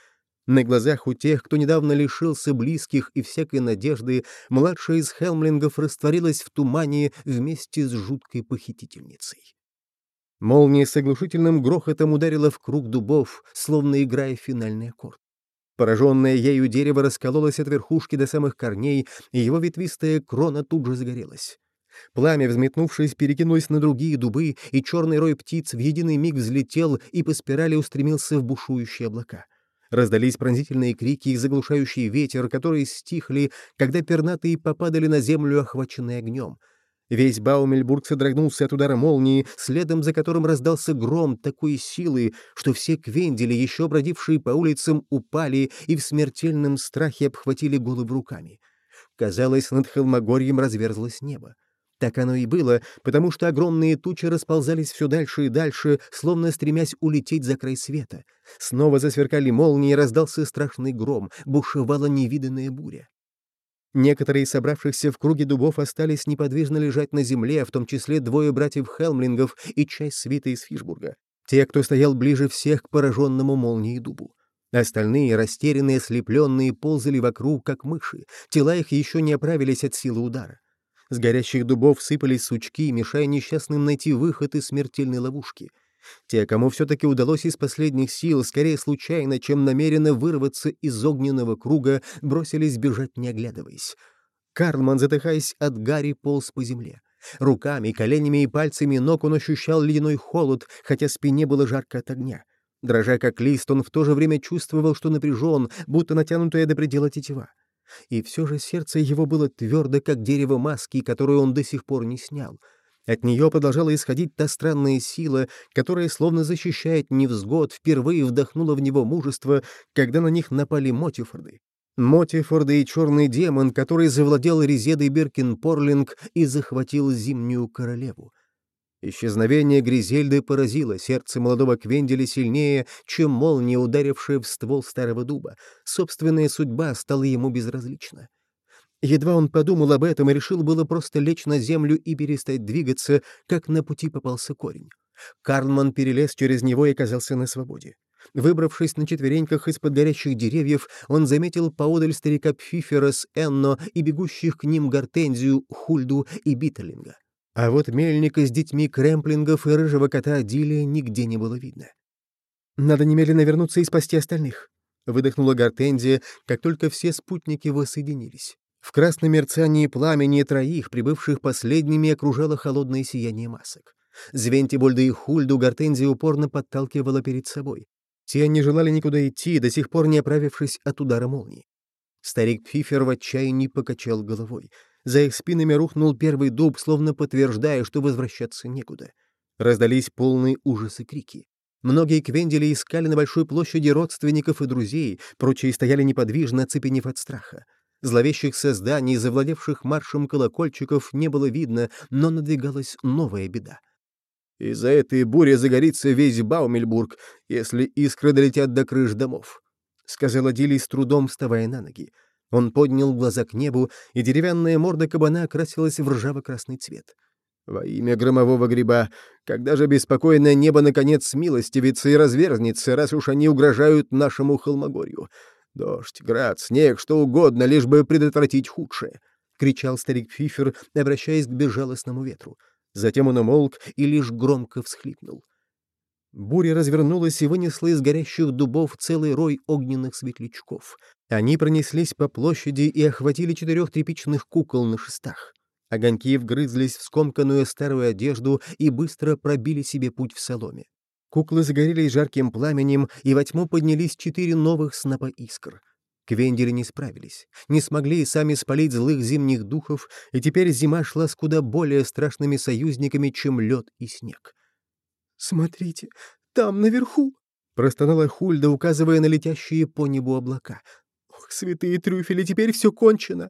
На глазах у тех, кто недавно лишился близких и всякой надежды, младшая из Хелмлингов растворилась в тумане вместе с жуткой похитительницей. Молния с оглушительным грохотом ударила в круг дубов, словно играя финальный аккорд. Пораженное ею дерево раскололось от верхушки до самых корней, и его ветвистая крона тут же загорелась. Пламя, взметнувшись, перекинулось на другие дубы, и черный рой птиц в единый миг взлетел и по спирали устремился в бушующие облака. Раздались пронзительные крики и заглушающий ветер, которые стихли, когда пернатые попадали на землю, охваченные огнем. Весь Баумельбург содрогнулся от удара молнии, следом за которым раздался гром такой силы, что все квендели, еще бродившие по улицам, упали и в смертельном страхе обхватили головы руками. Казалось, над Холмогорьем разверзлось небо. Так оно и было, потому что огромные тучи расползались все дальше и дальше, словно стремясь улететь за край света. Снова засверкали молнии, раздался страшный гром, бушевала невиданная буря. Некоторые собравшихся в круге дубов остались неподвижно лежать на земле, в том числе двое братьев Хелмлингов и часть свита из Фишбурга. Те, кто стоял ближе всех к пораженному молнией дубу. Остальные, растерянные, ослепленные, ползали вокруг, как мыши. Тела их еще не оправились от силы удара. С горящих дубов сыпались сучки, мешая несчастным найти выход из смертельной ловушки. Те, кому все-таки удалось из последних сил, скорее случайно, чем намеренно вырваться из огненного круга, бросились бежать, не оглядываясь. Карлман, затыхаясь от Гарри, полз по земле. Руками, коленями и пальцами ног он ощущал ледяной холод, хотя спине было жарко от огня. Дрожа как лист, он в то же время чувствовал, что напряжен, будто натянутая до предела тетива. И все же сердце его было твердо, как дерево маски, которую он до сих пор не снял. От нее продолжала исходить та странная сила, которая, словно защищает невзгод, впервые вдохнула в него мужество, когда на них напали Мотифорды. Мотифорды и черный демон, который завладел Резедой Биркин-Порлинг и захватил Зимнюю Королеву. Исчезновение Гризельды поразило сердце молодого Квенделя сильнее, чем молния, ударившая в ствол старого дуба. Собственная судьба стала ему безразлична. Едва он подумал об этом и решил было просто лечь на землю и перестать двигаться, как на пути попался корень. Карлман перелез через него и оказался на свободе. Выбравшись на четвереньках из-под горящих деревьев, он заметил поодаль старика Пфифера с Энно и бегущих к ним Гортензию, Хульду и Биттелинга. А вот мельника с детьми Кремплингов и рыжего кота Дилия нигде не было видно. «Надо немедленно вернуться и спасти остальных», — выдохнула Гортензия, как только все спутники воссоединились. В красном мерцании пламени троих, прибывших последними, окружало холодное сияние масок. Звентибольда и Хульду Гортензия упорно подталкивала перед собой. Те не желали никуда идти, до сих пор не оправившись от удара молнии. Старик Пфифер в отчаянии покачал головой — за их спинами рухнул первый дуб, словно подтверждая, что возвращаться некуда. Раздались полные ужасы крики. Многие квендели искали на большой площади родственников и друзей, прочие стояли неподвижно, оцепенев от страха. Зловещих созданий, завладевших маршем колокольчиков, не было видно, но надвигалась новая беда. «Из-за этой бури загорится весь Баумельбург, если искры долетят до крыш домов», — сказала Дилли с трудом, вставая на ноги. Он поднял глаза к небу, и деревянная морда кабана окрасилась в ржаво-красный цвет. «Во имя громового гриба, когда же беспокойное небо наконец смилостивится и разверзнется, раз уж они угрожают нашему холмогорью? Дождь, град, снег, что угодно, лишь бы предотвратить худшее!» — кричал старик Фифер, обращаясь к безжалостному ветру. Затем он умолк и лишь громко всхлипнул. Буря развернулась и вынесла из горящих дубов целый рой огненных светлячков. Они пронеслись по площади и охватили четырех тряпичных кукол на шестах. Огоньки вгрызлись в скомканную старую одежду и быстро пробили себе путь в соломе. Куклы загорелись жарким пламенем, и во тьму поднялись четыре новых снопа искр. Квендели не справились, не смогли сами спалить злых зимних духов, и теперь зима шла с куда более страшными союзниками, чем лед и снег. «Смотрите, там, наверху!» — простонала Хульда, указывая на летящие по небу облака. «Ох, святые трюфели, теперь все кончено!»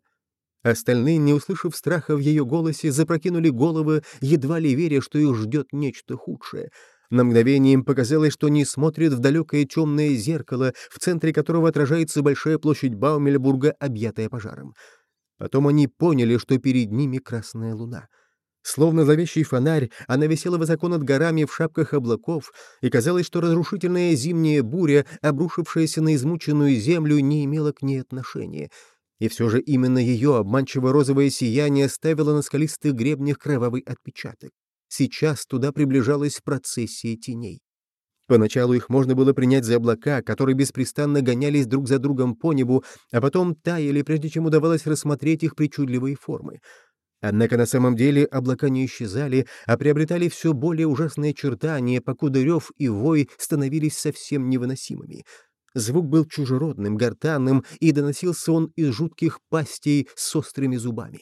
Остальные, не услышав страха в ее голосе, запрокинули головы, едва ли веря, что их ждет нечто худшее. На мгновение им показалось, что они смотрят в далекое темное зеркало, в центре которого отражается большая площадь Баумельбурга, объятая пожаром. Потом они поняли, что перед ними красная луна. Словно зловещий фонарь, она висела высоко над горами в шапках облаков, и казалось, что разрушительная зимняя буря, обрушившаяся на измученную землю, не имела к ней отношения. И все же именно ее обманчиво-розовое сияние ставило на скалистых гребнях кровавый отпечаток. Сейчас туда приближалась процессия теней. Поначалу их можно было принять за облака, которые беспрестанно гонялись друг за другом по небу, а потом таяли, прежде чем удавалось рассмотреть их причудливые формы. Однако на самом деле облака не исчезали, а приобретали все более ужасные очертания, покуда рев и вой становились совсем невыносимыми. Звук был чужеродным, гортанным, и доносился он из жутких пастей с острыми зубами.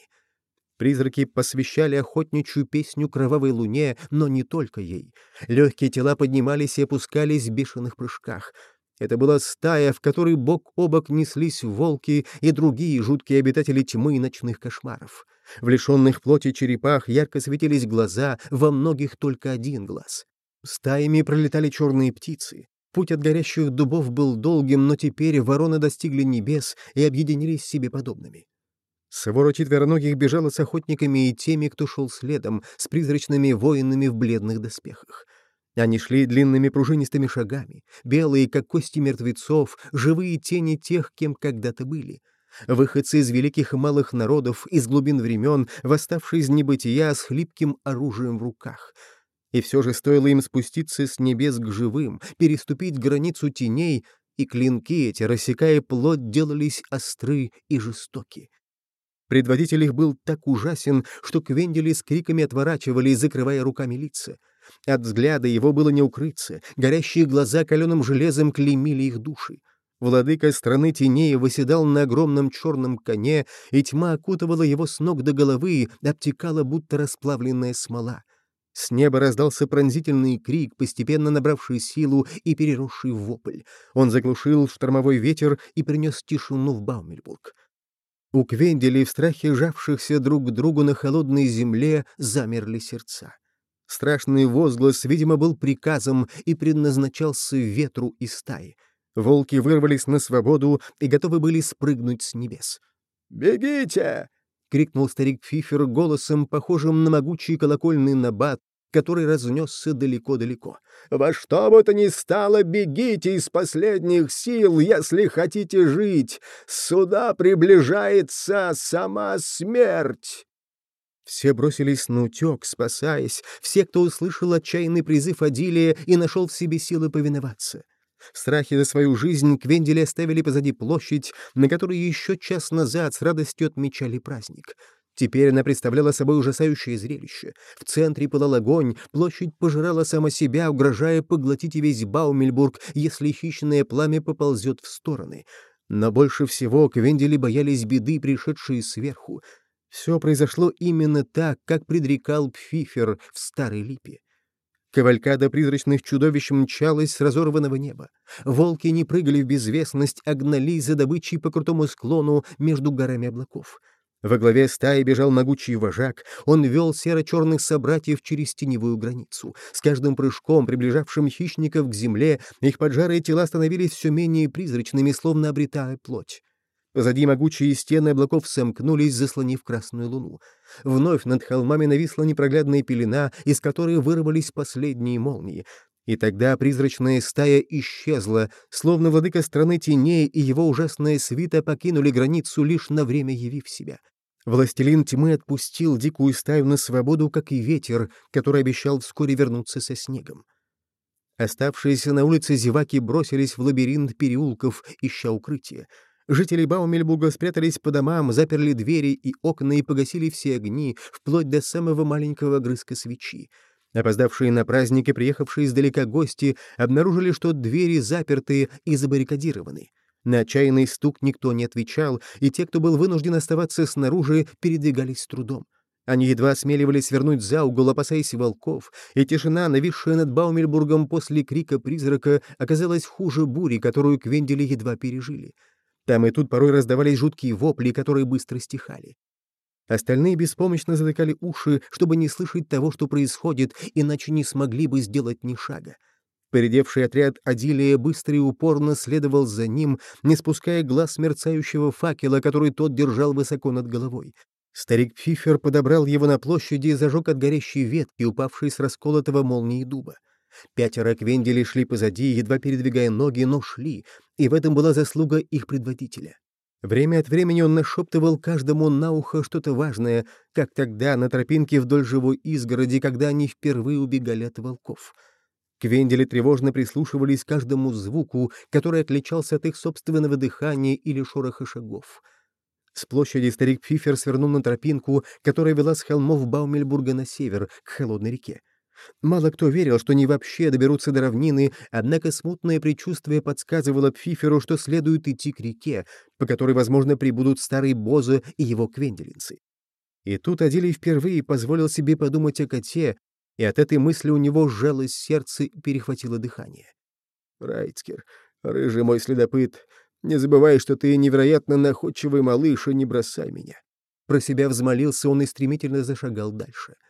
Призраки посвящали охотничью песню кровавой луне, но не только ей. Легкие тела поднимались и опускались в бешеных прыжках. Это была стая, в которой бок о бок неслись волки и другие жуткие обитатели тьмы и ночных кошмаров. В лишенных плоти черепах ярко светились глаза, во многих только один глаз. Стаями пролетали черные птицы. Путь от горящих дубов был долгим, но теперь вороны достигли небес и объединились себе подобными. Свора четвероногих бежала с охотниками и теми, кто шел следом, с призрачными воинами в бледных доспехах. Они шли длинными пружинистыми шагами, белые, как кости мертвецов, живые тени тех, кем когда-то были. Выходцы из великих и малых народов, из глубин времен, восставшие из небытия с хлипким оружием в руках. И все же стоило им спуститься с небес к живым, переступить границу теней, и клинки эти, рассекая плоть, делались остры и жестоки. Предводитель их был так ужасен, что Квендели с криками отворачивались, закрывая руками лица. От взгляда его было не укрыться, горящие глаза каленым железом клеймили их души. Владыка страны теней выседал на огромном черном коне, и тьма окутывала его с ног до головы, обтекала, будто расплавленная смола. С неба раздался пронзительный крик, постепенно набравший силу и переросший вопль. Он заглушил штормовой ветер и принес тишину в Баумельбург. У Квенделей, в страхе жавшихся друг к другу на холодной земле, замерли сердца. Страшный возглас, видимо, был приказом и предназначался ветру и стаи. Волки вырвались на свободу и готовы были спрыгнуть с небес. «Бегите!» — крикнул старик Фифер голосом, похожим на могучий колокольный набат, который разнесся далеко-далеко. «Во что бы то ни стало, бегите из последних сил, если хотите жить! Сюда приближается сама смерть!» Все бросились на утек, спасаясь, все, кто услышал отчаянный призыв Адилия и нашел в себе силы повиноваться. В страхе за свою жизнь Квендели оставили позади площадь, на которой еще час назад с радостью отмечали праздник — Теперь она представляла собой ужасающее зрелище. В центре пылал огонь, площадь пожирала сама себя, угрожая поглотить весь Баумельбург, если хищное пламя поползет в стороны. Но больше всего Квендели боялись беды, пришедшие сверху. Все произошло именно так, как предрекал Пфифер в Старой Липе. Кавалькада призрачных чудовищ мчалась с разорванного неба. Волки не прыгали в безвестность, а гнались за добычей по крутому склону между горами облаков. Во главе стаи бежал могучий вожак, он вел серо-черных собратьев через теневую границу. С каждым прыжком, приближавшим хищников к земле, их поджарые тела становились все менее призрачными, словно обретая плоть. Позади могучие стены облаков сомкнулись, заслонив красную луну. Вновь над холмами нависла непроглядная пелена, из которой вырвались последние молнии. И тогда призрачная стая исчезла, словно владыка страны теней и его ужасная свита покинули границу, лишь на время явив себя. Властелин тьмы отпустил дикую стаю на свободу, как и ветер, который обещал вскоре вернуться со снегом. Оставшиеся на улице зеваки бросились в лабиринт переулков, ища укрытия. Жители Баумельбурга спрятались по домам, заперли двери и окна и погасили все огни, вплоть до самого маленького грызка свечи. Опоздавшие на праздники, приехавшие издалека гости, обнаружили, что двери заперты и забаррикадированы. На отчаянный стук никто не отвечал, и те, кто был вынужден оставаться снаружи, передвигались с трудом. Они едва осмеливались вернуть за угол, опасаясь волков, и тишина, нависшая над Баумельбургом после крика призрака, оказалась хуже бури, которую Квендели едва пережили. Там и тут порой раздавались жуткие вопли, которые быстро стихали. Остальные беспомощно затыкали уши, чтобы не слышать того, что происходит, иначе не смогли бы сделать ни шага. Поредевший отряд Адилия быстро и упорно следовал за ним, не спуская глаз мерцающего факела, который тот держал высоко над головой. Старик Пфифер подобрал его на площади и зажег от горящей ветки, упавшей с расколотого молнии дуба. Пятеро Квенделей шли позади, едва передвигая ноги, но шли, и в этом была заслуга их предводителя. Время от времени он нашептывал каждому на ухо что-то важное, как тогда на тропинке вдоль живой изгороди, когда они впервые убегали от волков. Квендели тревожно прислушивались к каждому звуку, который отличался от их собственного дыхания или шороха шагов. С площади старик Пфифер свернул на тропинку, которая вела с холмов Баумельбурга на север, к холодной реке. Мало кто верил, что они вообще доберутся до равнины, однако смутное предчувствие подсказывало Пфиферу, что следует идти к реке, по которой, возможно, прибудут старый Боза и его квенделинцы. И тут Адилий впервые позволил себе подумать о коте, и от этой мысли у него сжалось сердце и перехватило дыхание. «Райцкер, рыжий мой следопыт, не забывай, что ты невероятно находчивый малыш, и не бросай меня». Про себя взмолился он и стремительно зашагал дальше —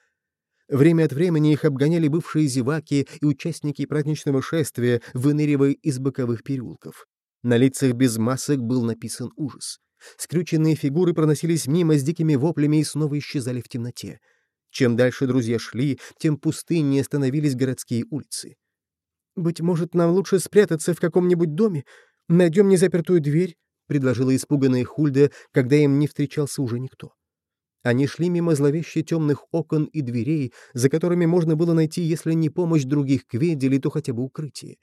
Время от времени их обгоняли бывшие зеваки и участники праздничного шествия, выныривая из боковых переулков. На лицах без масок был написан ужас. Скрюченные фигуры проносились мимо с дикими воплями и снова исчезали в темноте. Чем дальше друзья шли, тем пустыннее становились городские улицы. «Быть может, нам лучше спрятаться в каком-нибудь доме? Найдем незапертую дверь?» — предложила испуганная Хульда, когда им не встречался уже никто. Они шли мимо зловеще темных окон и дверей, за которыми можно было найти, если не помощь других кведелей, то хотя бы укрытие.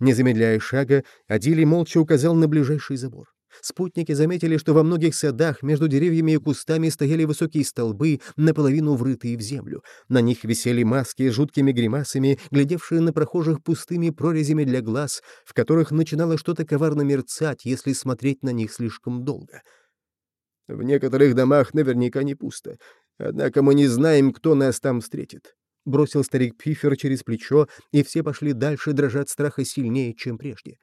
Не замедляя шага, Адили молча указал на ближайший забор. Спутники заметили, что во многих садах между деревьями и кустами стояли высокие столбы, наполовину врытые в землю. На них висели маски с жуткими гримасами, глядевшие на прохожих пустыми прорезями для глаз, в которых начинало что-то коварно мерцать, если смотреть на них слишком долго. В некоторых домах наверняка не пусто. Однако мы не знаем, кто нас там встретит. Бросил старик Пифер через плечо, и все пошли дальше, дрожат страха сильнее, чем прежде.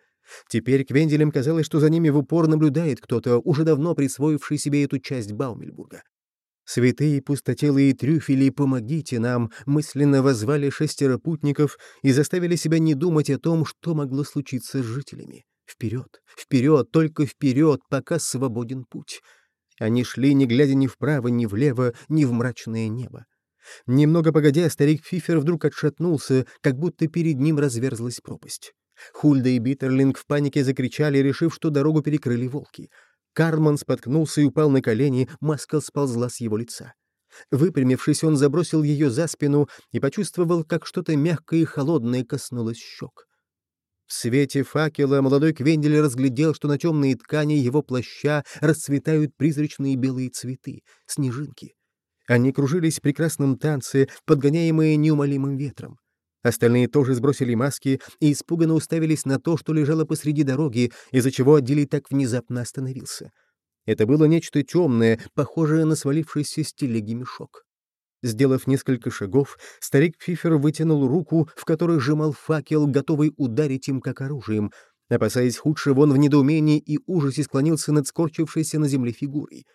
Теперь Квенделям казалось, что за ними в упор наблюдает кто-то, уже давно присвоивший себе эту часть Баумельбурга. Святые пустотелые трюфели, помогите нам, мысленно возвали шестеро путников и заставили себя не думать о том, что могло случиться с жителями. Вперед, вперед, только вперед, пока свободен путь. Они шли, не глядя ни вправо, ни влево, ни в мрачное небо. Немного погодя, старик Фифер вдруг отшатнулся, как будто перед ним разверзлась пропасть. Хульда и Биттерлинг в панике закричали, решив, что дорогу перекрыли волки. Карман споткнулся и упал на колени, маска сползла с его лица. Выпрямившись, он забросил ее за спину и почувствовал, как что-то мягкое и холодное коснулось щек. В свете факела молодой Квендель разглядел, что на темные ткани его плаща расцветают призрачные белые цветы, снежинки. Они кружились в прекрасном танце, подгоняемые неумолимым ветром. Остальные тоже сбросили маски и испуганно уставились на то, что лежало посреди дороги, из-за чего Адилий так внезапно остановился. Это было нечто темное, похожее на свалившийся с телеги мешок. Сделав несколько шагов, старик Фифер вытянул руку, в которой сжимал факел, готовый ударить им как оружием. Опасаясь худшего, он в недоумении и ужасе склонился над скорчившейся на земле фигурой.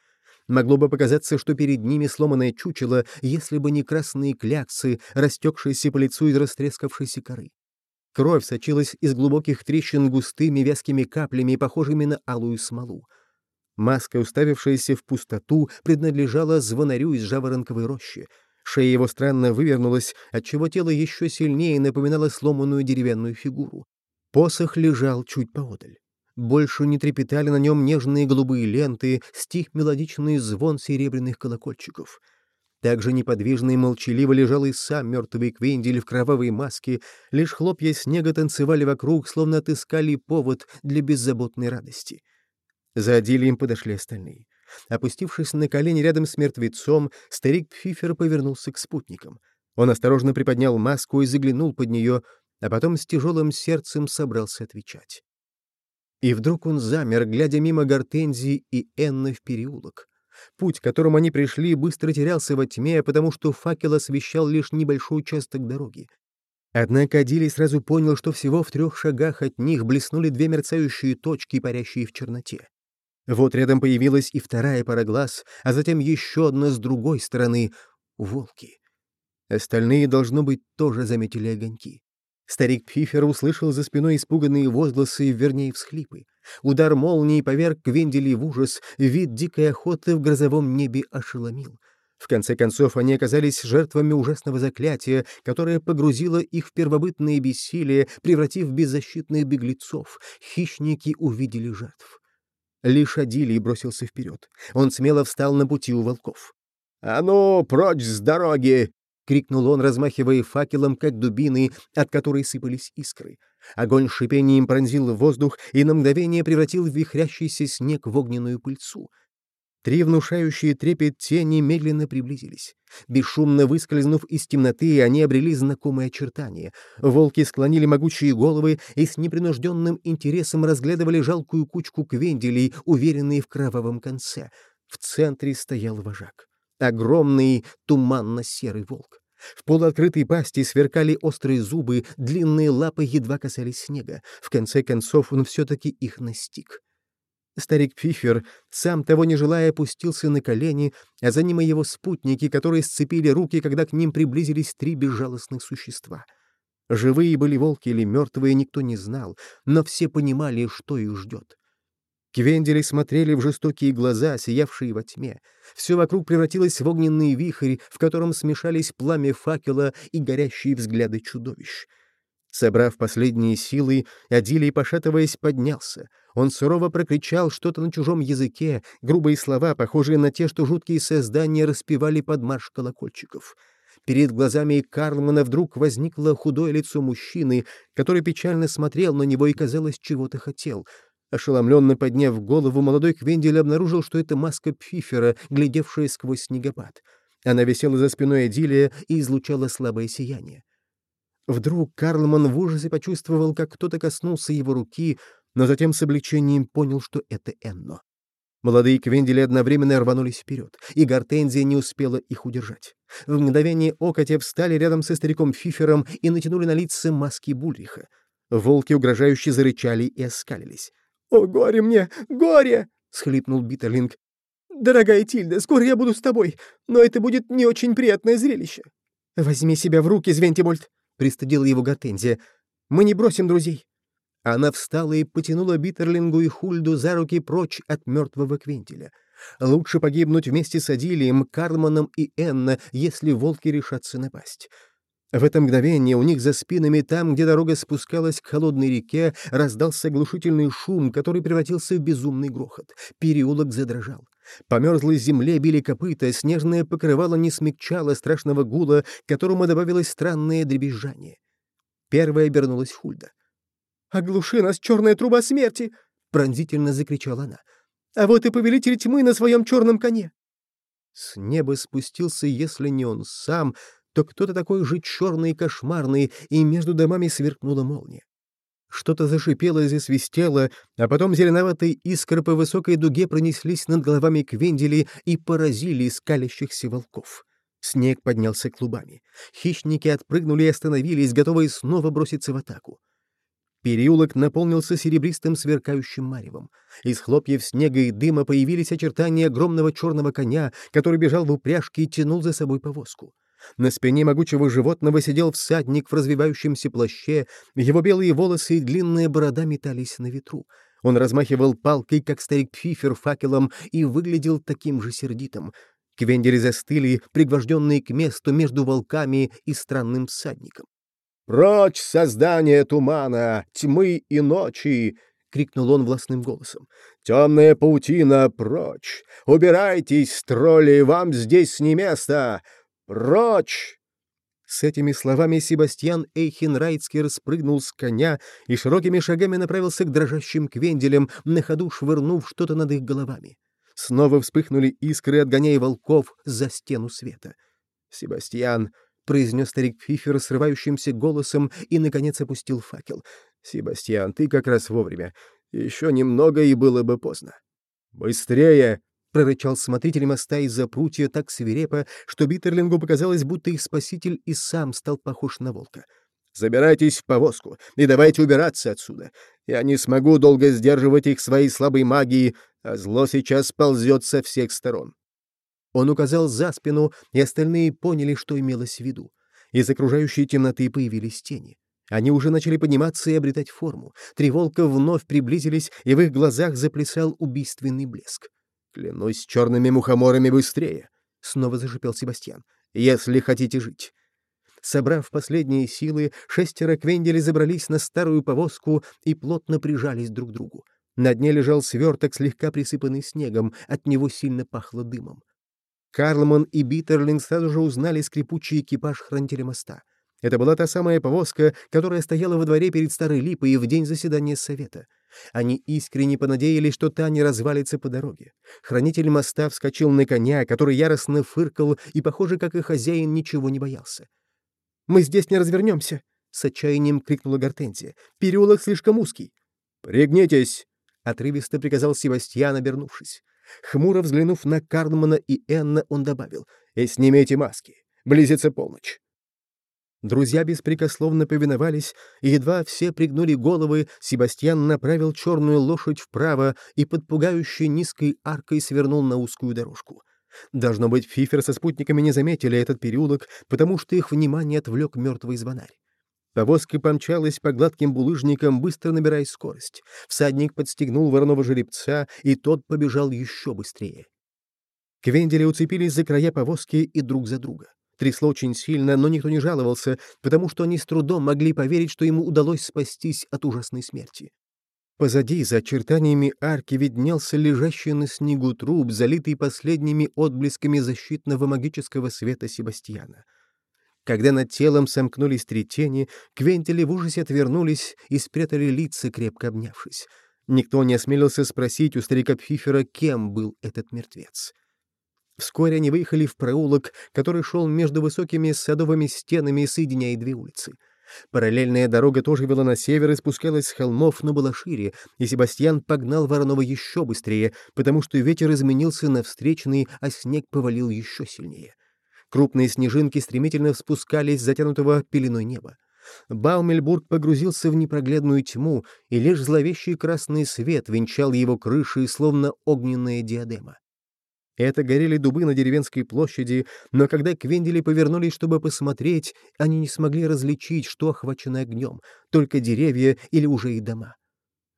Могло бы показаться, что перед ними сломанное чучело, если бы не красные кляксы, растекшиеся по лицу из растрескавшейся коры. Кровь сочилась из глубоких трещин густыми вязкими каплями, похожими на алую смолу. Маска, уставившаяся в пустоту, принадлежала звонарю из жаворонковой рощи. Шея его странно вывернулась, отчего тело еще сильнее напоминало сломанную деревянную фигуру. Посох лежал чуть поодаль. Больше не трепетали на нем нежные голубые ленты, стих мелодичный звон серебряных колокольчиков. Также неподвижно и молчаливо лежал и сам мертвый Квиндель в кровавой маске, лишь хлопья снега танцевали вокруг, словно отыскали повод для беззаботной радости. За Адилием подошли остальные. Опустившись на колени рядом с мертвецом, старик Пфифер повернулся к спутникам. Он осторожно приподнял маску и заглянул под нее, а потом с тяжелым сердцем собрался отвечать. И вдруг он замер, глядя мимо Гортензии и Энны в переулок. Путь, которым они пришли, быстро терялся во тьме, потому что факел освещал лишь небольшой участок дороги. Однако Адилий сразу понял, что всего в трех шагах от них блеснули две мерцающие точки, парящие в черноте. Вот рядом появилась и вторая пара глаз, а затем еще одна с другой стороны — волки. Остальные, должно быть, тоже заметили огоньки. Старик Пифер услышал за спиной испуганные возгласы, вернее, всхлипы. Удар молнии поверг Гвендели в ужас, вид дикой охоты в грозовом небе ошеломил. В конце концов, они оказались жертвами ужасного заклятия, которое погрузило их в первобытное бессилие, превратив в беззащитных беглецов. Хищники увидели жертв. Лишь Адилий бросился вперед. Он смело встал на пути у волков. «А ну, прочь с дороги!» — крикнул он, размахивая факелом, как дубины, от которой сыпались искры. Огонь шипением пронзил воздух и на мгновение превратил вихрящийся снег в огненную пыльцу. Три внушающие трепет тени медленно приблизились. Бесшумно выскользнув из темноты, они обрели знакомые очертания. Волки склонили могучие головы и с непринужденным интересом разглядывали жалкую кучку квенделей, уверенные в кровавом конце. В центре стоял вожак. Огромный туманно-серый волк. В полуоткрытой пасти сверкали острые зубы, длинные лапы едва касались снега. В конце концов он все-таки их настиг. Старик Пифер, сам того не желая, опустился на колени, а за ним и его спутники, которые сцепили руки, когда к ним приблизились три безжалостных существа. Живые были волки или мертвые, никто не знал, но все понимали, что их ждет. Квендели смотрели в жестокие глаза, сиявшие во тьме. Все вокруг превратилось в огненный вихрь, в котором смешались пламя факела и горящие взгляды чудовищ. Собрав последние силы, Адилий, пошатываясь, поднялся. Он сурово прокричал что-то на чужом языке, грубые слова, похожие на те, что жуткие создания распевали под марш колокольчиков. Перед глазами Карлмана вдруг возникло худое лицо мужчины, который печально смотрел на него и, казалось, чего-то хотел — Ошеломленно подняв голову, молодой Квендель обнаружил, что это маска Пфифера, глядевшая сквозь снегопад. Она висела за спиной Эдилия и излучала слабое сияние. Вдруг Карлман в ужасе почувствовал, как кто-то коснулся его руки, но затем с облегчением понял, что это Энно. Молодые Квендели одновременно рванулись вперед, и Гортензия не успела их удержать. В мгновение ока те встали рядом со стариком Фифером и натянули на лица маски Бульриха. Волки угрожающе зарычали и оскалились. «О, горе мне! Горе!» — схлипнул Биттерлинг. «Дорогая Тильда, скоро я буду с тобой, но это будет не очень приятное зрелище». «Возьми себя в руки, Звентибольд!» — пристыдила его Гортензия. «Мы не бросим друзей». Она встала и потянула Биттерлингу и Хульду за руки прочь от мертвого Квентеля. Лучше погибнуть вместе с Адилием, Карлманом и Энна, если волки решатся напасть. В это мгновение у них за спинами, там, где дорога спускалась к холодной реке, раздался глушительный шум, который превратился в безумный грохот. Переулок задрожал. По мерзлой земле били копыта, снежное покрывало не смягчало страшного гула, которому добавилось странное дребезжание. Первая обернулась Хульда. «Оглуши нас, черная труба смерти!» — пронзительно закричала она. «А вот и повелитель тьмы на своем черном коне!» С неба спустился, если не он сам, то кто-то такой же черный и кошмарный, и между домами сверкнула молния. Что-то зашипело и засвистело, а потом зеленоватые искры по высокой дуге пронеслись над головами Квендели и поразили скалящихся волков. Снег поднялся клубами. Хищники отпрыгнули и остановились, готовые снова броситься в атаку. Переулок наполнился серебристым сверкающим маревом. Из хлопьев снега и дыма появились очертания огромного черного коня, который бежал в упряжке и тянул за собой повозку. На спине могучего животного сидел всадник в развивающемся плаще, его белые волосы и длинная борода метались на ветру. Он размахивал палкой, как старик Пфифер, факелом, и выглядел таким же сердитым. Квендели застыли, пригвожденные к месту между волками и странным всадником. «Прочь создание тумана, тьмы и ночи!» — крикнул он властным голосом. «Темная паутина, прочь! Убирайтесь, тролли, вам здесь не место! Прочь!» С этими словами Себастьян Эйхенрайтский спрыгнул с коня и широкими шагами направился к дрожащим квенделям, на ходу швырнув что-то над их головами. Снова вспыхнули искры, отгоняя волков за стену света. «Себастьян!» — произнес старик Фифер срывающимся голосом и, наконец, опустил факел. «Себастьян, ты как раз вовремя. Еще немного, и было бы поздно». «Быстрее!» Прорычал смотритель моста из-за прутья так свирепо, что Биттерлингу показалось, будто их спаситель и сам стал похож на волка. «Забирайтесь в повозку и давайте убираться отсюда. Я не смогу долго сдерживать их своей слабой магией. а зло сейчас ползет со всех сторон. Он указал за спину, и остальные поняли, что имелось в виду. Из окружающей темноты появились тени. Они уже начали подниматься и обретать форму. Три волка вновь приблизились, и в их глазах заплясал убийственный блеск. «Клянусь черными мухоморами быстрее!» — снова зашипел Себастьян. «Если хотите жить!» Собрав последние силы, шестеро Квендели забрались на старую повозку и плотно прижались друг к другу. На дне лежал сверток, слегка присыпанный снегом, от него сильно пахло дымом. Карлман и Биттерлинг сразу же узнали скрипучий экипаж хранителя моста. Это была та самая повозка, которая стояла во дворе перед Старой Липой в день заседания Совета. Они искренне понадеялись, что та не развалится по дороге. Хранитель моста вскочил на коня, который яростно фыркал и, похоже, как и хозяин, ничего не боялся. «Мы здесь не развернемся!» — с отчаянием крикнула Гортензия. «Переулок слишком узкий!» «Пригнитесь!» — отрывисто приказал Себастьян, обернувшись. Хмуро взглянув на Карлмана и Энна, он добавил. «И снимите маски. Близится полночь». Друзья беспрекословно повиновались, и едва все пригнули головы, Себастьян направил черную лошадь вправо и под пугающей низкой аркой свернул на узкую дорожку. Должно быть, Фифер со спутниками не заметили этот переулок, потому что их внимание отвлек мертвый звонарь. Повозка помчалась по гладким булыжникам, быстро набирая скорость. Всадник подстегнул вороного жеребца, и тот побежал еще быстрее. Квендели уцепились за края повозки и друг за друга. Трясло очень сильно, но никто не жаловался, потому что они с трудом могли поверить, что ему удалось спастись от ужасной смерти. Позади, за очертаниями арки, виднелся лежащий на снегу труп, залитый последними отблесками защитного магического света Себастьяна. Когда над телом сомкнулись три тени, Квентели в ужасе отвернулись и спрятали лица, крепко обнявшись. Никто не осмелился спросить у старика Пфифера, кем был этот мертвец. Вскоре они выехали в проулок, который шел между высокими садовыми стенами, соединяя две улицы — Параллельная дорога тоже вела на север и спускалась с холмов, но была шире, и Себастьян погнал Воронова еще быстрее, потому что ветер изменился на встречный, а снег повалил еще сильнее. Крупные снежинки стремительно спускались с затянутого пеленой неба. Баумельбург погрузился в непроглядную тьму, и лишь зловещий красный свет венчал его крыши, словно огненная диадема. Это горели дубы на деревенской площади, но когда Квендели повернулись, чтобы посмотреть, они не смогли различить, что охвачено огнем, только деревья или уже и дома.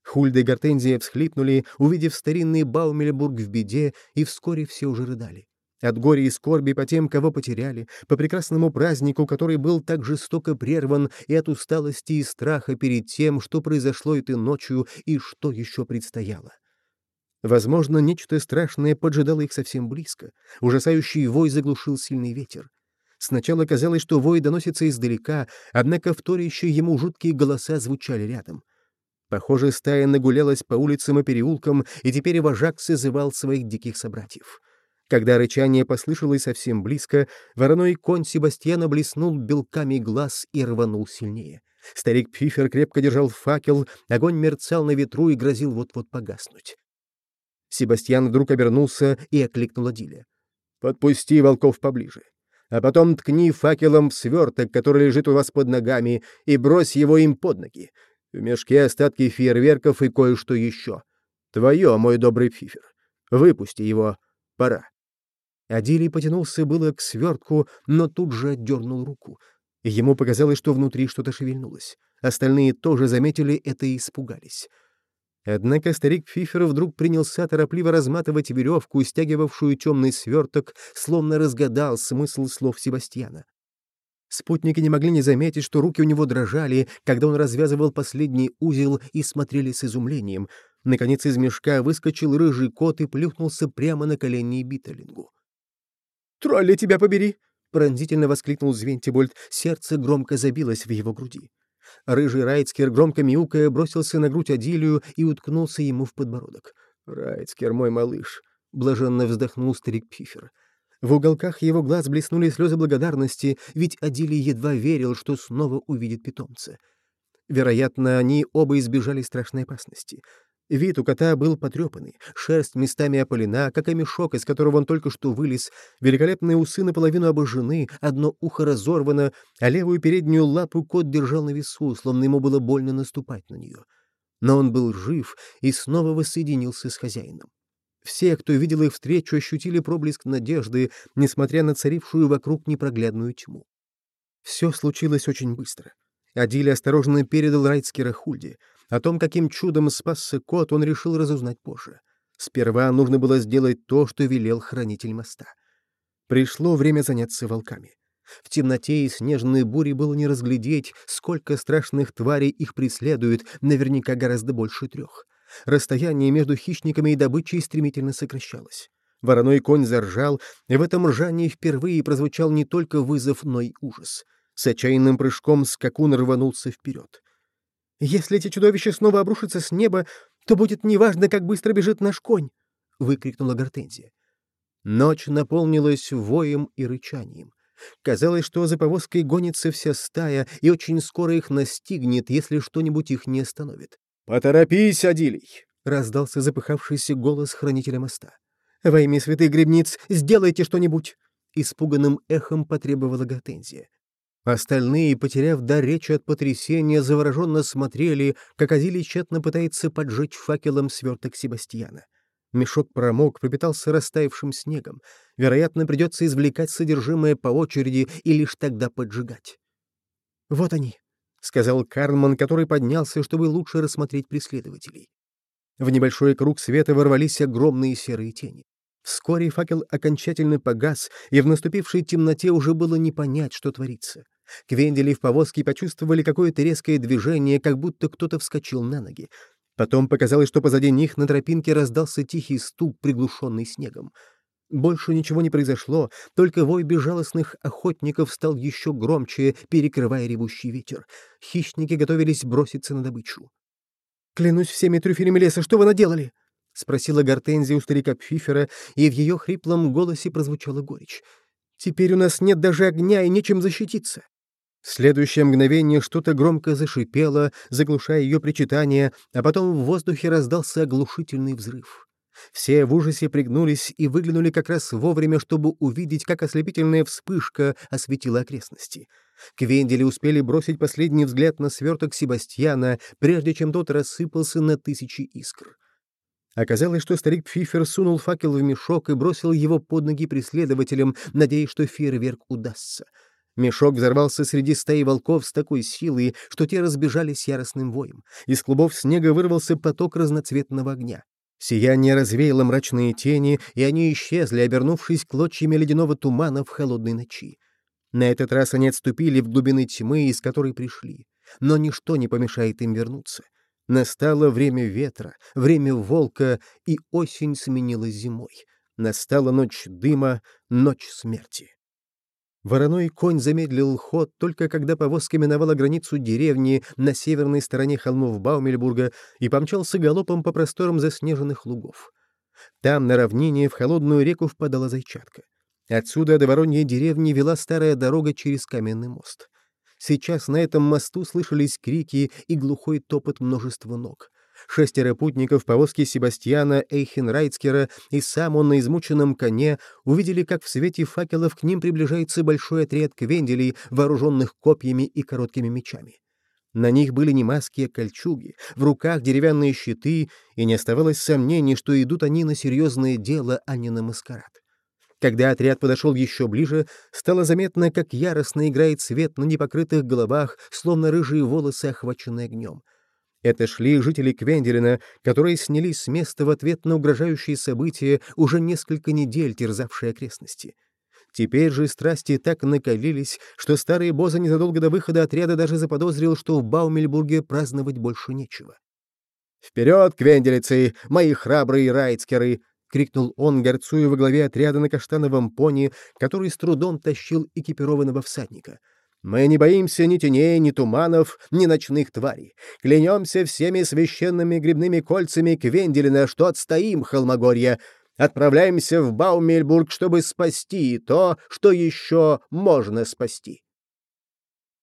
Хульда и Гортензия всхлипнули, увидев старинный Баумельбург в беде, и вскоре все уже рыдали. От горя и скорби по тем, кого потеряли, по прекрасному празднику, который был так жестоко прерван, и от усталости и страха перед тем, что произошло этой ночью и что еще предстояло. Возможно, нечто страшное поджидало их совсем близко. Ужасающий вой заглушил сильный ветер. Сначала казалось, что вой доносится издалека, однако вторящие ему жуткие голоса звучали рядом. Похоже, стая нагулялась по улицам и переулкам, и теперь вожак созывал своих диких собратьев. Когда рычание послышалось совсем близко, вороной конь Себастьяна блеснул белками глаз и рванул сильнее. Старик Пфифер крепко держал факел, огонь мерцал на ветру и грозил вот-вот погаснуть. Себастьян вдруг обернулся и окликнул Адиля. «Подпусти волков поближе, а потом ткни факелом в сверток, который лежит у вас под ногами, и брось его им под ноги. В мешке остатки фейерверков и кое-что еще. Твое, мой добрый фифер. Выпусти его. Пора». Адилий потянулся было к свертку, но тут же отдернул руку. Ему показалось, что внутри что-то шевельнулось. Остальные тоже заметили это и испугались. Однако старик Фифер вдруг принялся торопливо разматывать веревку, стягивавшую темный сверток, словно разгадал смысл слов Себастьяна. Спутники не могли не заметить, что руки у него дрожали, когда он развязывал последний узел и смотрели с изумлением. Наконец из мешка выскочил рыжий кот и плюхнулся прямо на колени Биттелингу. «Тролли тебя побери!» — пронзительно воскликнул Звентибольд. Сердце громко забилось в его груди. Рыжий Райцкер, громко мяукая, бросился на грудь Адилию и уткнулся ему в подбородок. «Райцкер, мой малыш!» — блаженно вздохнул старик Пифер. В уголках его глаз блеснули слезы благодарности, ведь Адилий едва верил, что снова увидит питомца. Вероятно, они оба избежали страшной опасности. Вид у кота был потрепанный, шерсть местами опалена, как и мешок, из которого он только что вылез, великолепные усы наполовину обожжены, одно ухо разорвано, а левую переднюю лапу кот держал на весу, словно ему было больно наступать на нее. Но он был жив и снова воссоединился с хозяином. Все, кто видел их встречу, ощутили проблеск надежды, несмотря на царившую вокруг непроглядную тьму. Все случилось очень быстро. Адиль осторожно передал Райцкера Хульде. О том, каким чудом спасся кот, он решил разузнать позже. Сперва нужно было сделать то, что велел хранитель моста. Пришло время заняться волками. В темноте и снежной буре было не разглядеть, сколько страшных тварей их преследует, наверняка гораздо больше трех. Расстояние между хищниками и добычей стремительно сокращалось. Вороной конь заржал, и в этом ржании впервые прозвучал не только вызов, но и ужас. С отчаянным прыжком скакун рванулся вперед. «Если эти чудовища снова обрушатся с неба, то будет неважно, как быстро бежит наш конь!» — выкрикнула Гортензия. Ночь наполнилась воем и рычанием. Казалось, что за повозкой гонится вся стая, и очень скоро их настигнет, если что-нибудь их не остановит. «Поторопись, Адилий!» — раздался запыхавшийся голос хранителя моста. «Во имя святых гребниц сделайте что-нибудь!» — испуганным эхом потребовала Гортензия. Остальные, потеряв дар речи от потрясения, завороженно смотрели, как Азилий тщетно пытается поджечь факелом сверток Себастьяна. Мешок промок, пропитался растаявшим снегом. Вероятно, придется извлекать содержимое по очереди и лишь тогда поджигать. «Вот они», — сказал Карман, который поднялся, чтобы лучше рассмотреть преследователей. В небольшой круг света ворвались огромные серые тени. Вскоре факел окончательно погас, и в наступившей темноте уже было не понять, что творится. Квендели в повозке почувствовали какое-то резкое движение, как будто кто-то вскочил на ноги. Потом показалось, что позади них на тропинке раздался тихий стук, приглушенный снегом. Больше ничего не произошло, только вой безжалостных охотников стал еще громче, перекрывая ревущий ветер. Хищники готовились броситься на добычу. «Клянусь всеми трюфелями леса, что вы наделали?» — спросила Гортензия у старика Пфифера, и в ее хриплом голосе прозвучала горечь. «Теперь у нас нет даже огня и нечем защититься». В следующее мгновение что-то громко зашипело, заглушая ее причитание, а потом в воздухе раздался оглушительный взрыв. Все в ужасе пригнулись и выглянули как раз вовремя, чтобы увидеть, как ослепительная вспышка осветила окрестности. Квендели успели бросить последний взгляд на сверток Себастьяна, прежде чем тот рассыпался на тысячи искр. Оказалось, что старик Пфифер сунул факел в мешок и бросил его под ноги преследователям, надеясь, что фейерверк удастся — Мешок взорвался среди стаи волков с такой силой, что те разбежались яростным воем. Из клубов снега вырвался поток разноцветного огня. Сияние развеяло мрачные тени, и они исчезли, обернувшись клочьями ледяного тумана в холодной ночи. На этот раз они отступили в глубины тьмы, из которой пришли. Но ничто не помешает им вернуться. Настало время ветра, время волка, и осень сменилась зимой. Настала ночь дыма, ночь смерти. Вороной конь замедлил ход только когда повозка миновала границу деревни на северной стороне холмов Баумельбурга и помчался галопом по просторам заснеженных лугов. Там, на равнине, в холодную реку впадала зайчатка. Отсюда до Вороньей деревни вела старая дорога через каменный мост. Сейчас на этом мосту слышались крики и глухой топот множества ног. Шестеро путников повозки Себастьяна Эйхенрайцкера и сам он на измученном коне увидели, как в свете факелов к ним приближается большой отряд квенделей, вооруженных копьями и короткими мечами. На них были не маски, а кольчуги, в руках деревянные щиты, и не оставалось сомнений, что идут они на серьезное дело, а не на маскарад. Когда отряд подошел еще ближе, стало заметно, как яростно играет свет на непокрытых головах, словно рыжие волосы, охваченные огнем. Это шли жители Квенделина, которые снялись с места в ответ на угрожающие события, уже несколько недель терзавшие окрестности. Теперь же страсти так накалились, что старый Боза незадолго до выхода отряда даже заподозрил, что в Баумельбурге праздновать больше нечего. «Вперед, квенделицы, мои храбрые райцкеры!» — крикнул он, горцуя во главе отряда на каштановом пони, который с трудом тащил экипированного всадника — мы не боимся ни теней, ни туманов, ни ночных тварей. Клянемся всеми священными грибными кольцами Квенделина, что отстоим Холмогорье. Отправляемся в Баумельбург, чтобы спасти то, что еще можно спасти.